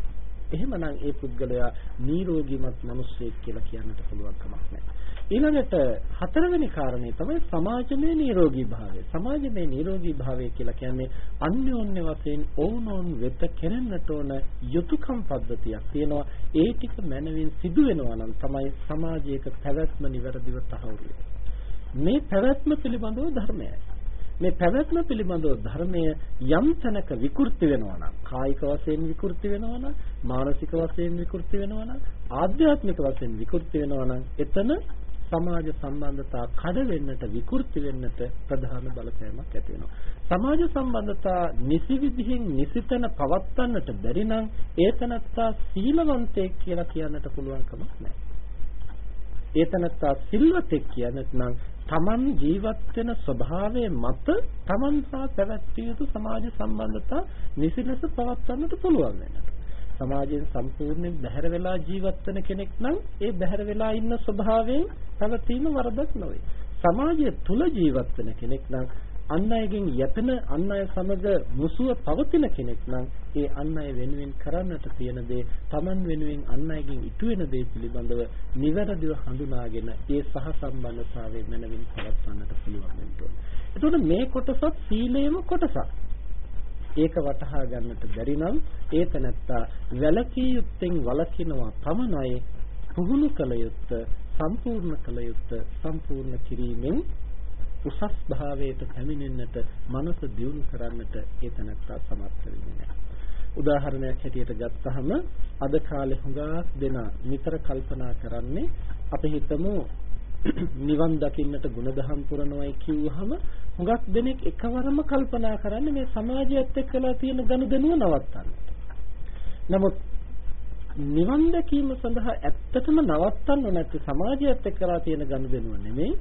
එහෙමනම් ඒ පුද්ගලයා නිරෝගීමත් මිනිස්සෙක් කියලා කියන්නට පුළුවන් කමක් නැහැ. ඊළඟට හතරවෙනි කාරණේ තමයි සමාජමය නිරෝගී භාවය. සමාජමය නිරෝගී භාවය කියලා කියන්නේ අන්‍යෝන්‍ය වශයෙන් ඕනෝන් වෙත කෙරෙන්නට ඕන යුතුයකම් පද්ධතියක් තියෙනවා. ඒ ටික මනවින් සිදු වෙනවා නම් තමයි සමාජයක පැවැත්ම නිවැරදිව තහවුරු මේ පැවැත්ම පිළිබඳව ධර්මයයි. මේ පැවැත්ම පිළිබඳව ධර්මය යම් තැනක විකෘති වෙනවා නම් කායික වශයෙන් විකෘති වෙනවා නම් මානසික වශයෙන් විකෘති වෙනවා නම් ආධ්‍යාත්මික වශයෙන් විකෘති වෙනවා නම් එතන සමාජ සම්බන්ධතා කඩ වෙන්නට විකෘති වෙන්නට ප්‍රධාන බලපෑමක් ඇති වෙනවා. සමාජ සම්බන්ධතා නිසි විදිහින් නිසිතන පවත්වන්නට බැරි නම් ඒතනත්තා සීලවන්තයෙක් කියලා කියන්නට පුළුවන් කමක් නැහැ. ඒතනත්තා සිල්වතෙක් කියන්නත් නම් තමන් ජීවත් වෙන ස්වභාවය මත තමන් සහ පැවැත්විය යුතු සමාජ සම්බන්ධතා නිසි ලෙස පවත්වන්නට පුළුවන් වෙනවා. සමාජයෙන් සම්පූර්ණයෙන් බැහැර වෙලා ජීවත් වෙන කෙනෙක් නම් ඒ බැහැර වෙලා ඉන්න ස්වභාවයෙන් පැවතීම වරදක් නොවේ. සමාජය තුල ජීවත් වෙන කෙනෙක් නම් අන් අයගෙන් යැපෙන අන් අය සමග මුසුව පවතින කෙනෙක් නම් ඒ අන් අය වෙනුවෙන් කරන්නට තියෙන දේ Taman වෙනුවෙන් අන් අයගෙන් ඉටු වෙන දේ පිළිබඳව නිවැරදිව හඳුනාගෙන ඒ සහසම්බන්ධතාවය මනමින් පවත්වන්නට පුළුවන් වෙනවා. එතකොට මේ කොටසත් සීලයේම කොටසක්. ඒක වටහා ගන්නට බැරි නම් ඒ තැනත්තා වැලකී යුත්තෙන් වලකිනවා පමණයි පුහුණු කළ යුත්ත සම්පූර්ණ කළ යුත්ත සම්පූර්ණ කිරීමෙන් උසස් භාවයට පැමිණෙන්නට මනස දියුණු කරන්නට ඒ තැනත්තා සමර්ථ වෙන්නේ නැහැ. උදාහරණයක් හැටියට ගත්තහම අද කාලේ හුඟක් දෙනා නිතර කල්පනා කරන්නේ අපි හිතමු නිවන් දකින්නට ගුණධම් පුරනවායි කිව්වහම හුඟක් දෙනෙක් එකවරම කල්පනා කරන්නේ මේ සමාජයත් එක්කලා තියෙන ගනුදෙනුව නවත්තන්න. නමුත් නිවන් දැකීම සඳහා ඇත්තටම නවත්තන්න නැති සමාජයත් එක්කලා තියෙන ගනුදෙනුව නෙමෙයි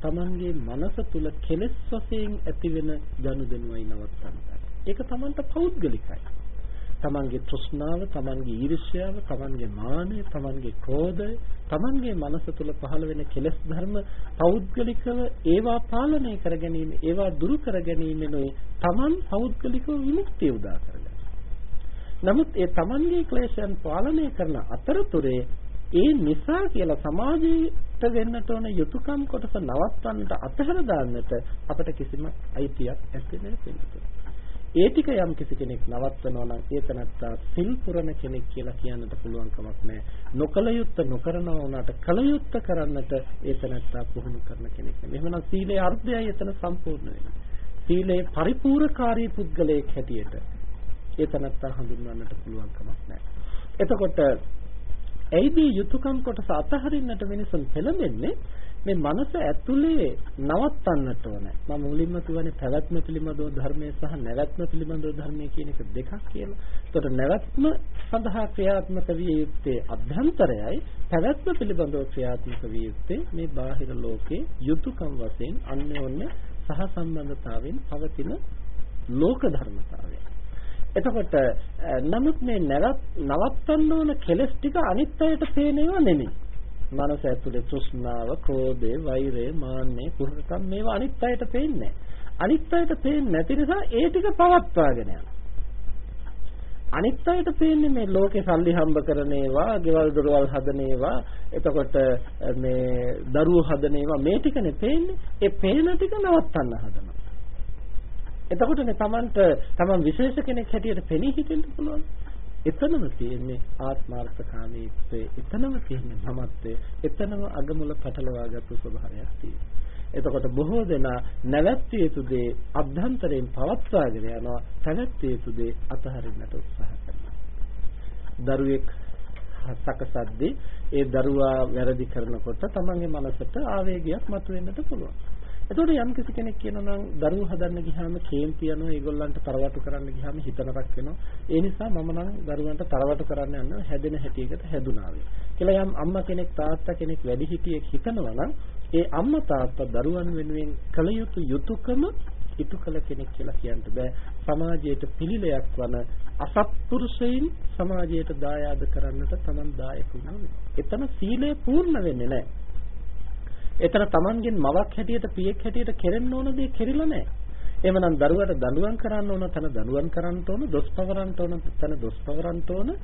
Tamanගේ මනස තුල කෙලෙස් වශයෙන් ඇතිවෙන ගනුදෙනුවයි නවත්තන්න. ඒක Tamanට පෞද්ගලිකයි. තමන්ගේ තෘෂ්ණාව, තමන්ගේ ඊර්ෂ්‍යාව, තමන්ගේ මානය, තමන්ගේ ක්‍රෝධය, තමන්ගේ මනස තුල පහළ වෙන කෙලෙස් ධර්ම පෞද්ගලිකව ඒවා පාලනය කර ගැනීම, ඒවා දුරු කර ගැනීමෙනුයි තමන් පෞද්ගලිකව විමුක්තිය උදා කරගන්නේ. නමුත් ඒ තමන්ගේ ක්ලේශයන් පාලනය කරන අතරතුරේ ඒ නිසා කියලා සමාජයට වෙන්නට ඕන යුතුයකම් කොටස නවත්වන්නට අතහැර දාන්නට අපට කිසිම අයිතියක් ඇත්තේ නැහැ ඒ ටික යම් කිසි කෙනෙක් නවත්වනවා නම් ඒ තනත්තා සිල් පුරන කෙනෙක් කියලා කියන්නට පුළුවන් කමක් නැහැ. නොකල යුත්ත නොකරනවා වුණාට කල යුත්ත කරන්නට ඒ තනත්තා පුහුණු කරන කෙනෙක්. එහෙමනම් සීලේ අර්ථයයි එතන සම්පූර්ණ වෙන්නේ. සීලේ පරිපූර්ණකාරී පුද්ගලයෙක් හැටියට ඒ තනත්තා හඳුන්වන්නට පුළුවන් කමක් නැහැ. එතකොට ඇයිද යුතුයකම් කොටස අතහරින්නට මිනිසුන් පෙළඹෙන්නේ මේ මනස ඇතුලේ නවත්තන්නට ඕනේ. මම මුලින්ම කියවනේ පැවැත්ම පිළිබඳව ධර්මයේ සහ නැවැත්ම පිළිබඳව ධර්මයේ කියන එක දෙකක් කියලා. ඒතකොට නැවැත්ම සඳහා ක්‍රියාත්මක විය යුත්තේ අභ්‍යන්තරයයි පැවැත්ම පිළිබඳව ක්‍රියාත්මක විය යුත්තේ මේ බාහිර ලෝකේ යුතුයකම් වශයෙන් අන්‍යෝන්‍ය සහ සම්බන්ධතාවෙන් පවතින ලෝක ධර්මතාවය. එතකොට නමුත් මේ නවත්තන්න ඕන කෙලස් ටික අනිත් අයට පේනේව නෙමෙයි. මනස ඇතුලේ තෘෂ්ණාව, ක්‍රෝධය, වෛරය, මාන්නය, කුහකම් මේවා අනිත් අයට පේන්නේ අනිත් අයට පේන්නේ නැති නිසා ඒ ටික පවත්වාගෙන යනවා. අනිත් අයට පේන්නේ මේ ලෝකේ සල්ලි හම්බ කරන ඒවා, ගෙවල් දොරවල් හදන ඒවා, එතකොට මේ දරුවෝ හදන ඒවා මේ ටිකනේ පේන්නේ. ඒ පේන ටික නවත්තන්න හදනවා. එතකොටනේ Tamanට Taman විශේෂ කෙනෙක් හැටියට පෙනී හිටින්න පුළුවන්. එතනම තියෙන්නේ ආත්මාර්ථකාමීත්වය. එතනම තියෙන්නේ මමත්වය. එතනම අගමුල පටලවාගත්තු ස්වභාවයක් තියෙනවා. එතකොට බොහෝ දෙනා නැවැත්විය යුතු දේ අභ්‍යන්තරයෙන් පවත්වාගෙන යනවා. පැවැත්විය යුතු දේ අතහරින්නට උත්සාහ කරනවා. දරුවෙක් සකසද්දී ඒ දරුවා වැරදි කරනකොට තමන්ගේ මනසට ආවේගයක් මතුවෙන්නට පුළුවන්. එතකොට යම් කිසි කෙනෙක් කියනවා නම් දරුවෝ හදන්න ගියාම කේන්ති යනවා ඒගොල්ලන්ට තරවටු කරන්න ගියාම හිතනරක් වෙනවා. ඒ නිසා මම නම් දරුවන්ට තරවටු කරන්න යනවා හැදෙන හැටියකට හැදුනා වේ කියලා යම් අම්මා කෙනෙක් තාත්තා කෙනෙක් වැඩි හිටියෙක් හිතනවා නම් ඒ අම්මා තාත්තා දරුවන් වෙනුවෙන් කළ යුතු යුතුයකම ඉටු කළ කෙනෙක් කියලා කියන්න බෑ. සමාජයට පිළිලයක් වන අසත්පුරුෂයින් සමාජයට දායාද කරන්නට Taman දායක වුණා එතන සීලය පූර්ණ වෙන්නේ නැහැ. එතන Tamanගෙන් මවක් හැටියට පියෙක් හැටියට කෙරෙන්න ඕන දේ කෙරිලා නැහැ. එහෙමනම් දරුවට දඬුවම් කරන්න ඕන තැන දඬුවම් කරන්න ඕන, දොස් පවරන්න ඕන තැන දොස් පවරන්න ඕන,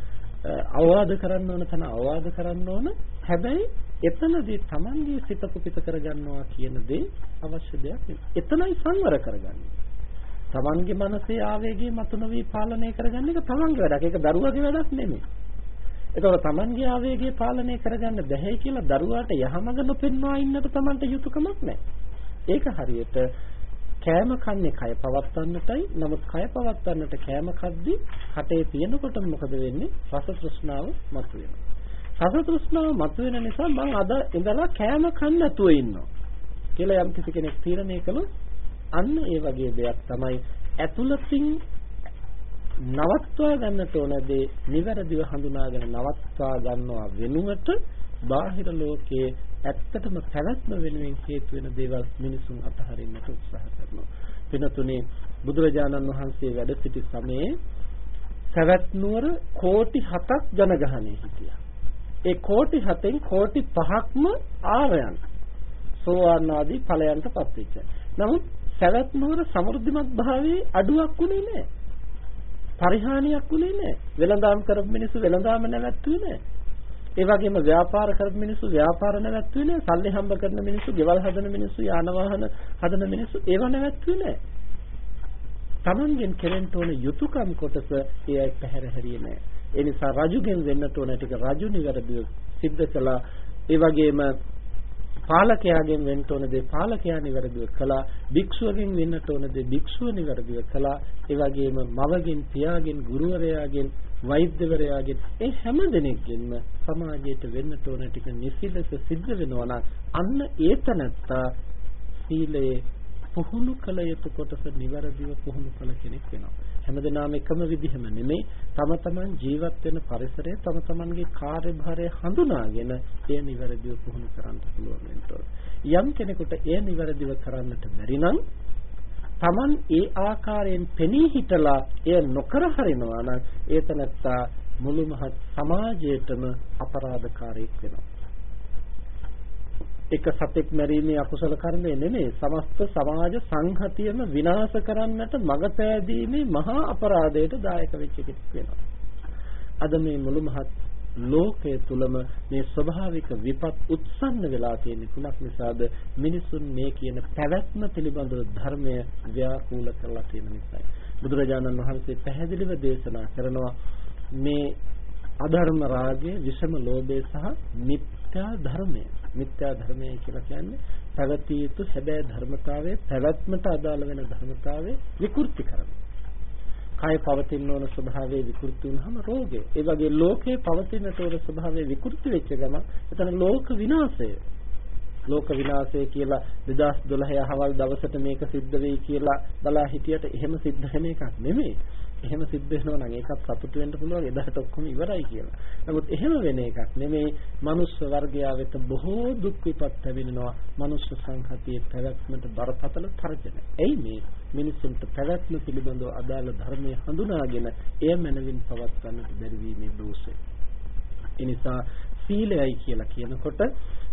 අවවාද කරන්න ඕන තැන අවවාද කරන්න ඕන. හැබැයි එතනදී Tamanගේ සිත කුපිත කරගන්නවා කියන දේ අවශ්‍ය දෙයක් නෙවෙයි. එතනයි සංවර කරගන්නේ. තමන්ගේ මනසේ ආවේගය මතු නොවි පාලනය කරගන්න එක තමන්ගේ වැඩක්. ඒක දරුවගේ වැඩක් නෙමෙයි. එතකොට Tamanගේ ආවේගය පාලනය කරගන්න බැහැ කියලා දරුවාට යහමඟ නොපෙන්වා ඉන්නට Tamanට යුතුයකමක් නැහැ. ඒක හරියට කෑම කන්නේ කය පවත්වන්නටයි. නමුත් කය පවත්වන්නට කෑම කද්දි කටේ තියෙනකොට මොකද වෙන්නේ? රස තෘෂ්ණාව මතුවෙනවා. රස තෘෂ්ණාව මතුවෙන නිසා මම අද ඉඳලා කෑම කන්න නැතුව ඉන්නවා කියලා යම් කිසි කෙනෙක් තීරණය කළොත් අන්න ඒ වගේ දෙයක් තමයි ඇතුළතින් නවත්වා ගන්නට ඕන දේ නිවැරදිව හඳුනාගෙන නවත්වා ගන්නවා වෙනුවට බාහිර ලෝකයේ ඇත්තටම පැවැත්ම වෙනුවෙන් හේතු වෙන දේවල් මිනිසුන් අතහරින්නට උත්සාහ කරනවා. වෙනතුනේ බුදුරජාණන් වහන්සේ වැඩ සිටි සමයේ පැවැත් නුවර කෝටි 7ක් ජනගහණය හිටියා. ඒ කෝටි 7න් කෝටි 5ක්ම ආර්යයන් සෝවාන් ආදී ඵලයන්ටපත් වෙච්ච. නමුත් පැවැත් නුවර සමෘද්ධිමත් භාවයේ අඩුවක් උනේ නැහැ. පරිහානියක් උනේ නැහැ. වෙළඳාම් කරපු මිනිස්සු වෙළඳාම නැවැත්තුවේ නැහැ. ඒ වගේම ව්‍යාපාර කරපු මිනිස්සු ව්‍යාපාර නැවැත්තුවේ නැහැ. සල්ලි හම්බ කරන මිනිස්සු, ගෙවල් හදන මිනිස්සු, යාන වාහන හදන මිනිස්සු ඒව නැවැත්තුවේ නැහැ. Tamangen කෙරෙන්න ඕන යුතුයකම් කොටස ඒ අය පැහැර හැරියේ නැහැ. ඒ නිසා රජුගෙන් වෙන්නට ඕන ටික රජු නිවැරදිව සිද්ධ කළා. ඒ වගේම පාලකයාගෙන් වෙන්න ඕන දේ පාලකයා නිවැරදිව කළා. භික්ෂුවගෙන් වෙන්නට ඕන දේ භික්ෂුව නිවැරදිව කළා. ඒ වගේම මවගෙන්, පියාගෙන්, ගුරුවරයාගෙන්, වෛද්‍යවරයාගෙන් ඒ හැම දෙනෙක්ගෙන්ම සමාජයට වෙන්නට ඕන ටික නිසිලස සිද්ධ වෙනවා නම් අන්න ඒතනත්තා සීලයේ පුහුණු කළ යුතු කොටස નિවරදිව පුහුණු කළ කෙනෙක් වෙනවා. හැමදෙනාම එකම විදිහම නෙමෙයි තම තමන් ජීවත් වෙන පරිසරය තම තමන්ගේ කාර්යභාරය හඳුනාගෙන එය નિවරදිව පුහුණු කරන්න පුළුවන් වෙනවා. යම් කෙනෙකුට එය નિවරදිව කරන්නට බැරි නම් තමන් ඒ ආකාරයෙන් පෙනී හිටලා එය නොකර හරිනවා නම් ඒතනත්තා මුළු මහත් සමාජයේටම අපරාධකාරයෙක් වෙනවා. එක සතෙක් මැරීමේ අකුසල කර්මය නෙමෙයි සමස්ත සමාජ සංහතියම විනාශ කරන්නට මඟ පෑදීමේ මහා අපරාධයට දායක වෙච්ච කෙනෙක් වෙනවා. අද මේ මුළු මහත් ලෝකයේ තුලම මේ ස්වභාවික විපත් උත්සන්න වෙලා තියෙන කුමක් නිසාද මිනිසුන් මේ කියන පැවැත්ම පිළිබඳව ධර්මය ව්‍යාකූල කරලා තියෙන නිසායි. බුදුරජාණන් වහන්සේ පැහැදිලිව දේශනා කරනවා මේ අධර්ම රාගය, විෂම ලෝභය සහ මිත්‍යා ධර්මය මිත්‍යා ධර්මය කියලා කියන්නේ පැවතිය යුතු හැබෑ ධර්මතාවයේ පැවැත්මට අදාළ වෙන ධර්මතාවයේ විකෘති කරන. කය පවතින ඕන ස්වභාවයේ විකෘති වුනහම රෝගය. ඒ වගේ ලෝකේ පවතිනට ඕන ස්වභාවයේ විකෘති වෙච්ච ගමන් එතන ලෝක විනාශය. ලෝක විනාශය කියලා 2012 හවල් දවසට මේක සිද්ධ වෙයි කියලා බලා හිටියට එහෙම සිද්ධ වෙන එකක් නෙමෙයි. එහෙම සිද්ධ වෙනවා නම් ඒකත් සතුට වෙන්න පුළුවන් එදාට ඔක්කොම ඉවරයි කියලා. නමුත් එහෙම වෙන එකක් නෙමෙයි මනුස්ස වර්ගයා වෙත බොහෝ දුක් විපත් ලැබෙනවා මනුස්ස සංහතියේ පැවැත්මට බරපතල තර්ජන. එයි මේ මිනිසුන්ට පැවැත්ම පිළිබඳව අදාළ ධර්මයේ හඳුනාගෙන එය මනවින් පවත්වන්නට බැරි වීමේ දෝෂය. එනිසා සීලයයි කියලා කියනකොට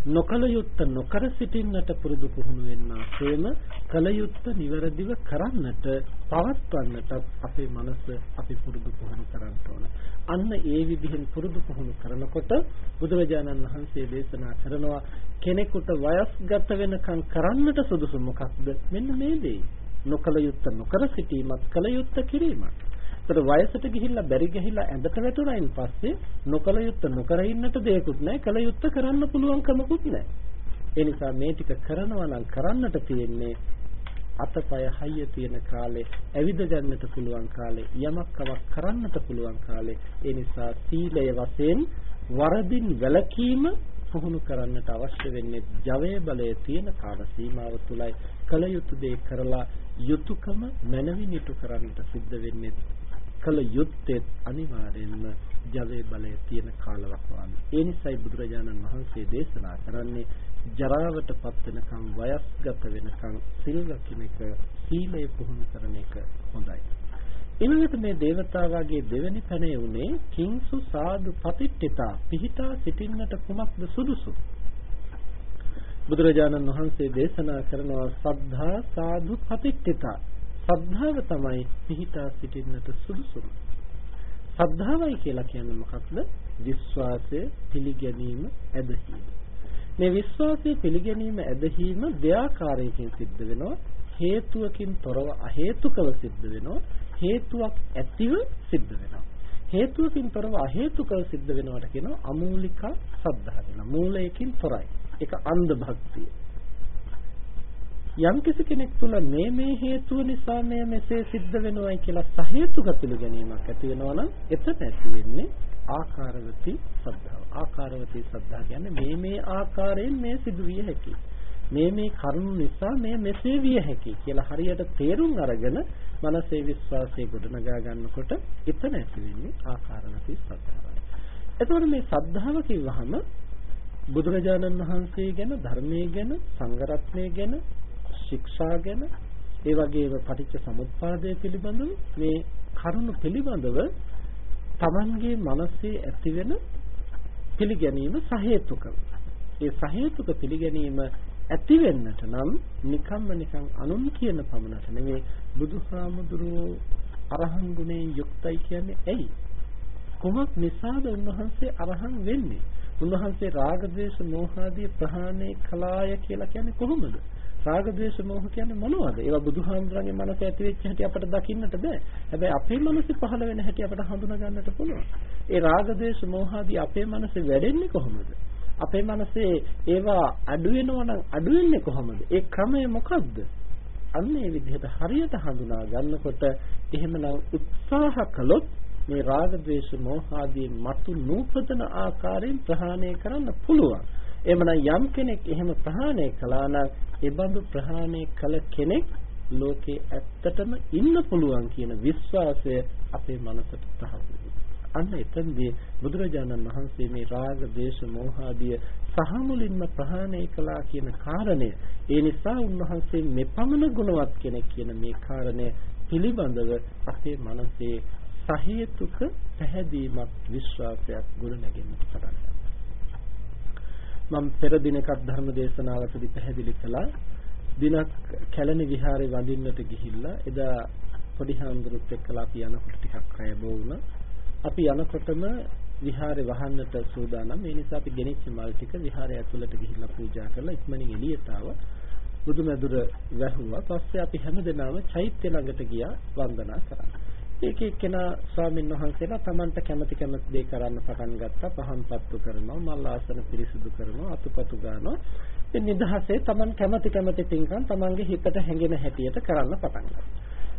නොකල යුත්ත නොකර සිටින්නට පුරුදු පුහුණු වෙන්නාseම කල යුත්ත නිවැරදිව කරන්නට පවත්වන්නට අපේ මනස අපි පුරුදු පුහුණු කරන්න ඕන. අන්න ඒ විදිහෙන් පුරුදු පුහුණු කරනකොට බුදුරජාණන් වහන්සේ දේශනා කරනවා කෙනෙකුට වයස්ගත වෙනකන් කරන්නට සුදුසු මොකක්ද? මෙන්න මේ දේ. නොකල යුත්ත නොකර සිටීමත් කල යුත්ත කිරීමත්. ඒතර වයසට ගිහිල්ලා බැරි ගිහිල්ලා ඇඳට වැටුණායින් පස්සේ නොකල යුත්ත නොකර ඉන්නට දෙයක්වත් නැහැ. කල යුත්ත කරන්න පුළුවන් කමකුත් නැහැ. ඒ නිසා මේ ටික කරනවා නම් කරන්නට තියෙන්නේ අතපය හයිය තියෙන කාලේ ඇවිද ගන්නට පුළුවන් කාලේ යමක් කමක් කරන්නට පුළුවන් කාලේ ඒ නිසා සීලය වශයෙන් වරදින් වැළකීම පුහුණු කරන්නට අවශ්‍ය වෙන්නේ ජවය බලය තියෙන කාල සීමාව තුලයි කල යුතු දේ කරලා යුතුයකම මනවින් ඉටු කරන්නට සිද්ධ වෙන්නේ කළ යුත්තේ අනිවාර්යෙන්ම ජවයේ බලය තියෙන කාලවකවාන. ඒ නිසායි බුදුරජාණන් වහන්සේ දේශනා කරන්නේ ජරාවටපත් වෙනකම් වයස්ගත වෙනකම් සිල් රකින්න එක සීලය පුහුණු කරන එක හොඳයි. ඊළඟට මේ దేవතාවාගේ දෙවෙනි පැනේ උනේ කිංසු සාදු පතිට්ඨිතා පිහිටා සිටින්නට කුමක්ද සුදුසු බුදුරජාණන් වහන්සේ දේශනා කරනවා සද්ධා සාදු පතිට්ඨිතා සද්ධාව තමයි පිහිටා සිටින්නට සුදුසුම. සද්ධාවයි කියලා කියන්නේ මොකක්ද? විශ්වාසය, පිළිගැනීම, ඇදහිීම. මේ විශ්වාසය, පිළිගැනීම, ඇදහිීම දෙආකාරයකින් සිද්ධ වෙනවා. හේතුවකින් තොරව අහේතුකව සිද්ධ වෙනවා. හේතුවක් ඇතිව සිද්ධ වෙනවා. හේතුවකින් තොරව අහේතුකව සිද්ධ වෙනවට කියනවා අමූලික සද්ධා කියලා. මූලයකින් තොරයි. ඒක අන්ධ භක්තිය. යම්කිසි කෙනෙක් තුළ මේ මේ හේතුව නිසා මේ මෙසේ සිද්ධ වෙනවයි කියලා සහේතුක පිළිගැනීමක් ඇති වෙනවා නම් එතන ඇති වෙන්නේ ආකාරවති සද්ධාව. ආකාරවති සද්ධා කියන්නේ මේ මේ ආකාරයෙන් මේ සිදුවිය හැකි. මේ මේ කරුණු නිසා මේ මෙසේ විය හැකි කියලා හරියට තේරුම් අරගෙන මනසේ විශ්වාසය ගොඩනගා ගන්නකොට එතන ඇති වෙන්නේ ආකාරවති සද්ධාවයි. එතකොට මේ සද්ධාව කිව්වහම බුදුරජාණන් වහන්සේ ගැන ධර්මයේ ගැන සංඝරත්නය ගැන ශික්ෂා ගැන ඒ වගේම පටිච්ච සමුප්පාදය පිළිබඳව මේ කරුණු පිළිබඳව Tamanගේ මනසේ ඇතිවෙන පිළිගැනීම සහේතුකව. ඒ සහේතුක පිළිගැනීම ඇති වෙන්නට නම් නිකම්ම නිකං අනුන් කියන පමණට නෙවෙයි බුදුහාමුදුරුවෝ අරහන් ගුණයෙන් යුක්තයි කියන්නේ ඇයි? කොහොමද නිසාද උන්වහන්සේ අරහන් වෙන්නේ? උන්වහන්සේ රාග ద్వේෂ මෝහ ආදී ප්‍රහාණය කළාය කියලා කියන්නේ කොහොමද? රාග ද්වේෂ මෝහ කියන්නේ මොනවද? ඒවා බුදුහාමුදුරන්ගේ මනස ඇති වෙච්ච හැටි අපට දකින්නට බෑ. හැබැයි අපේ මනසේ පහළ වෙන හැටි අපට හඳුනා ගන්නට පුළුවන්. ඒ රාග ද්වේෂ මෝහ ආදී අපේ මනසේ වැඩෙන්නේ කොහොමද? අපේ මනසේ ඒවා අඩු වෙනවා නම් අඩු වෙන්නේ කොහොමද? ඒ ක්‍රමය මොකක්ද? අන්න ඒ විදිහට හරියට හඳුනා ගන්නකොට එහෙමනම් උත්සාහ කළොත් මේ රාග ద్వේෂ මෝහ ආදී මතු නූපදන ආකාරයෙන් ප්‍රහාණය කරන්න පුළුවන්. එhmenan යම් කෙනෙක් එහෙම ප්‍රහාණය කළා නම් ඒ බඳු ප්‍රහාණය කළ කෙනෙක් ලෝකේ ඇත්තටම ඉන්න පුළුවන් කියන විශ්වාසය අපේ මනසට තහවුරු අන්න එතනදී බුදුරජාණන් වහන්සේ මේ රාග, දේශ, මෝහ ආදී සහ මුලින්ම ප්‍රහාණය කළා කියන කාරණය. ඒ නිසා උන්වහන්සේ මෙපමණ ගුණවත් කෙනෙක් කියන මේ කාරණය පිළිබඳව අපේ මනසේ සහේතුක පැහැදීමක් විශ්වාසයක් ගොඩනැගෙන්න පටන් මම පෙර දිනකක් ධර්ම දේශනාවකදී පැහැදිලි කළා. දිනක් කැලණි විහාරේ වඳින්නට ගිහිල්ලා එදා පොඩි හාමුදුරුත් එක්කලා අපි යනකොට ටිකක් රැ බෝ අපි යනකොටම විහාරේ වහන්නට සූදානම් ඒ නිසා අපි ගෙනිච්ච මල් ටික විහාරය ඇතුළට ගිහිල්ලා පූජා කරලා ඉක්මනින් එළියට ආවා. බුදුමැදුර වැහුවා. පස්සේ අපි හැමදෙනාම චෛත්‍ය ළඟට ගියා වන්දනා කරන්න. ඒක එක්කෙනා ස්වාමීන් වහන්සේලා Tamanට කැමති කැමති දේ කරන්න පටන් ගත්තා. පහන් පත්තු කරනවා මල් ආසන පිරිසිදු කරනවා අතුපතු ගන්නවා. ඉතින් නිදහසේ Taman කැමති කැමති පින්කම් Tamanගේ හිතට හැඟෙන හැටියට කරන්න පටන් ගත්තා.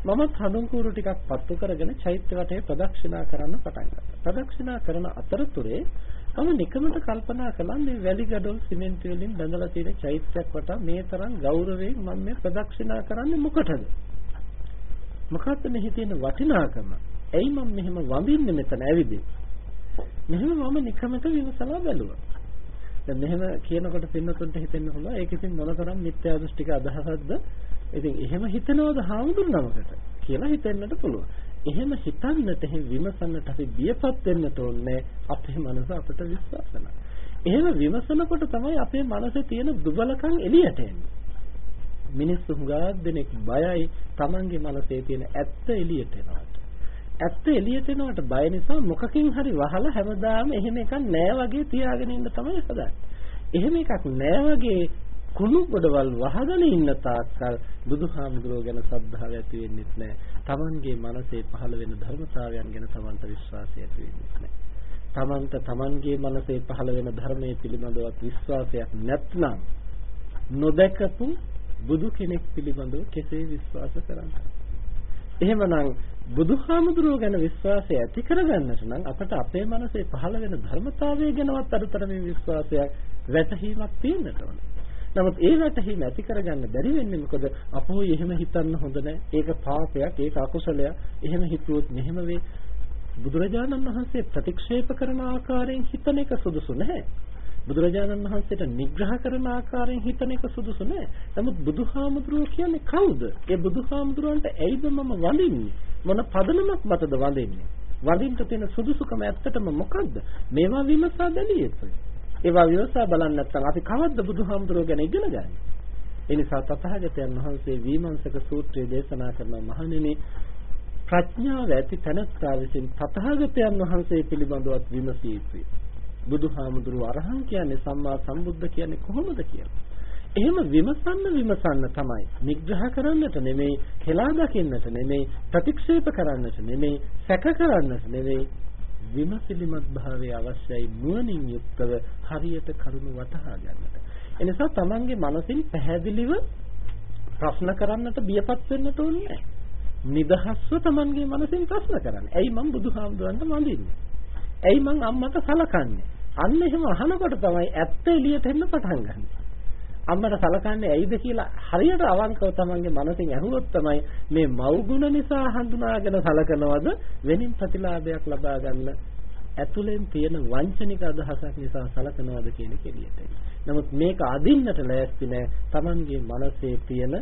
මමත් හඳුන් කූරු ටිකක් පත්තු කරගෙන චෛත්‍ය වටේ ප්‍රදක්ෂිනා කරන්න පටන් ගත්තා. ප්‍රදක්ෂිනා කරන අතරතුරේ මම නිකමට කල්පනා කළා මේ වැලි ගඩොල් සිමෙන්ති වලින් බඳලා තියෙන චෛත්‍යයක් වටා මේ තරම් ගෞරවයෙන් මම මේ ප්‍රදක්ෂිනා කරන්නේ මොකටද? මොකක්ද මෙහි තියෙන වටිනාකම? ඇයි මම මෙහෙම වඳින්නේ මෙතන ඇවිදින්? මෙහෙම මම නිකමට විමසලා බැලුවා. දැන් මෙහෙම කියනකොට පින්නතුන්ට හිතෙන්න පුළුවන් ඒක ඉතින් මොනතරම් මිත්‍යා දෘෂ්ටික අදහසක්ද? ඉතින් එහෙම හිතනවද හාමුදුරුවමකට කියලා හිතෙන්නට පුළුවන්. එහෙම හිතන්නට එහෙම විමසන්නට අපි බියපත් වෙන්නට ඕනේ අපේ මනස අපට විශ්වාස එහෙම විමසනකොට තමයි අපේ මනසේ තියෙන දුබලකම් එළියට එන්නේ. මිනිස්සු හුඟක් දෙනෙක් බයයි Tamange මනසේ තියෙන ඇත්ත එළියට එනවට. ඇත්ත එළියට එනවට බය නිසා මොකකින් හරි වහලා හැමදාම එහෙම එකක් නෑ වගේ තියාගෙන ඉන්න තමයි හදන්නේ. එහෙම එකක් නෑ වගේ කුණු ගොඩවල් වහගෙන ඉන්න තාක්කල් බුදුහාමුදුරුවෝ ගැන ශ්‍රද්ධාව ඇති වෙන්නේ නැහැ. Tamange මනසේ පහළ වෙන ධර්මතාවයන් ගැන Tamanට විශ්වාසය ඇති වෙන්නේ නැහැ. Tamanta Tamange මනසේ පහළ වෙන ධර්මයේ පිළිබඳව විශ්වාසයක් නැත්නම් නොදකපු බුදු කෙනෙක් පිළිබඳව කෙසේ විශ්වාස කරන්නේ? එහෙමනම් බුදුහාමුදුරුව ගැන විශ්වාසය ඇති කරගන්නට නම් අපට අපේ මනසේ පහළ වෙන ධර්මතාවය ගැනවත් අරුතරමින් විශ්වාසයක් වැටහීමක් තියෙන්නට ඕනේ. නමුත් ඒ වැටහීම ඇති කරගන්න බැරි වෙන්නේ මොකද? අපෝ එහෙම හිතන්න හොඳ නැහැ. ඒක පාපයක්, ඒක අකුසලයක්. එහෙම හිතුවොත් මෙහෙම වෙයි. බුදුරජාණන් වහන්සේ ප්‍රතික්ෂේප කරන ආකාරයෙන් හිතන එක සුදුසු නැහැ. බුදුරජාණන් වහන්සේට නිග්‍රහ කරන ආකාරයෙන් හිතන එක සුදුසු නෑ. නමුත් බුදුහාමුදුරුවෝ කියන්නේ කවුද? ඒ බුදුහාමුදුරුවන්ට ඇයිද මම වඳින්නේ? මොන පදනමක් මතද වඳින්නේ? වඳින්න තියෙන සුදුසුකම ඇත්තටම මොකද්ද? මේවා විමසා බැලිය යුතුයි. ඒවා විමසා බලන්න නැත්නම් අපි කවද්ද බුදුහාමුදුරුවෝ ගැන ඉගෙන ගන්නේ? ඒ නිසා තථාගතයන් වහන්සේ විමර්ශක සූත්‍රය දේශනා කරන මහණෙනි ප්‍රඥාව ඇති තැනැත්තා විසින් තථාගතයන් වහන්සේ පිළිබඳවත් විමසිය යුතුයි. බුදුහාමුදුරුව අරහන් කියන්නේ සම්මා සම්බුද්ධ කියන්නේ කොහොමද කියලා. එහෙම විමසන්න විමසන්න තමයි නිග්‍රහ කරන්නට නෙමෙයි, හෙලා දකින්නට නෙමෙයි, ප්‍රතික්ෂේප කරන්නට නෙමෙයි, සැක කරන්නට නෙමෙයි විමසිලිමත් භාවය අවශ්‍යයි නුවණින් යුක්තව හරියට කරුණු වටහා ගන්නට. එනිසා තමන්ගේ මනසින් පැහැදිලිව ප්‍රශ්න කරන්නට බියපත් වෙන්නට ඕනේ නිදහස්ව තමන්ගේ මනසින් ප්‍රශ්න කරන්න. ඇයි මම බුදුහාමුදුරන්ට වඳින්නේ? ඇයි මං අම්මට සලකන්නේ? අන්න එහෙම අහනකොට තමයි ඇත්ත එළියට එන්න පටන් ගන්න. අම්මට සලකන්නේ ඇයිද කියලා හරියට අවංකව තමන්ගේ මනසින් ඇහුවොත් තමයි මේ මව්ගුණ නිසා හඳුනාගෙන සලකනවද වෙනින් ප්‍රතිලාභයක් ලබා ගන්න ඇතුලෙන් තියෙන වංචනික අදහසක් නිසා සලකනවද කියන කෙලියට. නමුත් මේක අදින්නට ලෑස්ති නෑ තමන්ගේ මනසේ තියෙන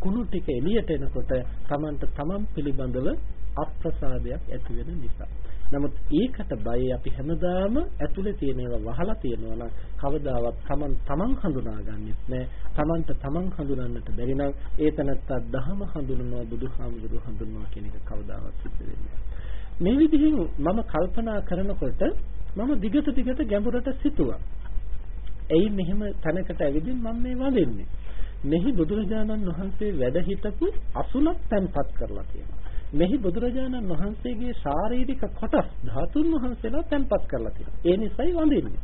කුණු ටික එළියට එනකොට තමන්ට තමන් පිළිබඳව අප්‍රසාදයක් ඇති වෙන නිසා. නමුත් ඒකට බය අපි හැමදාම ඇතුලේ තියෙන ඒවා වහලා තියෙනවා නම් කවදාවත් Taman Taman හඳුනාගන්නෙත් නෑ. Tamanට Taman හඳුනන්නට බැරි නම් ඒ තනත්තා දහම හඳුනනවා බුදුහාමුදුරුවෝ හඳුනනවා කියන එක කවදාවත් සිද්ධ වෙන්නේ මේ විදිහින් මම කල්පනා කරනකොට මම දිගට දිගට ගැඹුරට සිතුවා. එයි මෙහෙම තැනකට ඇවිදින් මම මේ වඳින්නේ. මෙහි බුදුරජාණන් වහන්සේ වැඩ හිටපු අසුනක් තැන්පත් කරලා තියෙනවා. මෙහි බුදුරජාණන් වහන්සේගේ ශාරීරික කොටස් ධාතුන් වහන්සේලා තැන්පත් කරලා තියෙනවා. ඒ නිසායි වඳින්නේ.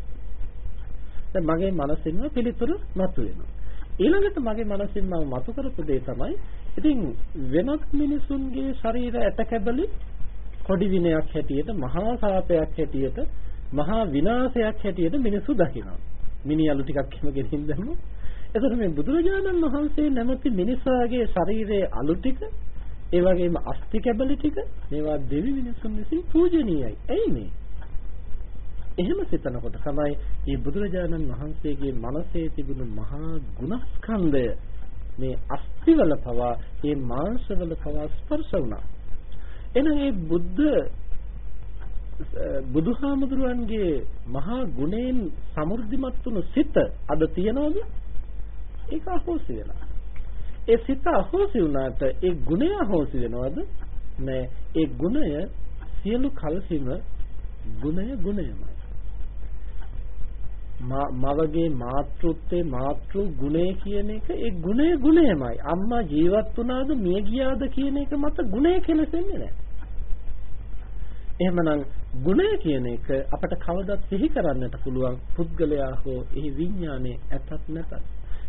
දැන් මගේ මනසින්ම පිළිතුරු මතුවෙනවා. ඊළඟට මගේ මනසින් මම මතු කරපු දේ තමයි ඉතින් වෙනත් මිනිසුන්ගේ ශරීර ඇටකැබලි කොඩි විනයක් හැටියට මහා සාපයක් හැටියට මහා විනාශයක් හැටියට මිනිස්සු දකිනවා. මිනිහලු ටිකක් එහෙම ගෙනින් දැම්මොත් එතකොට මේ බුදුරජාණන් වහන්සේ නැමැති මිනිසාගේ ශරීරයේ අලු ටික ඒ වගේම අස්ති කැබලි ටික මේවා දෙවි මිනිසුන් විසින් පූජනීයයි. ඇයි මේ? එහෙම සිතනකොට තමයි මේ බුදුරජාණන් වහන්සේගේ මනසේ තිබුණු මහා ගුණස්කන්ධය මේ අස්තිවල පවා මේ මාංශවල පවා ස්පර්ශ වුණා. එහෙනම් මේ බුද්ධ බුදුහාමුදුරුවන්ගේ මහා ගුණයෙන් සමෘද්ධිමත් වුණු සිත අද තියනවද? ඒක අහෝසි වෙලා. ඒ සිත අහෝසි වුණාට ඒ ගුණය අහෝසි වෙනවද? නෑ. ඒ ගුණය සියලු කල්හිම ගුණය ගුණයමයි. මවගේ මාතෘත්වයේ මාතෘ ගුණය කියන එක ඒ ගුණය ගුණයමයි. අම්මා ජීවත් වුණාද මිය ගියාද කියන එක මත ගුණය කෙලෙසෙන්නේ නැහැ. එහෙමනම් ගුණය කියන එක අපට කවදත් සිහි කරන්නට පුළුවන් පුද්ගලයා හෝ එහි විඥානයේ ඇතත් නැතත්.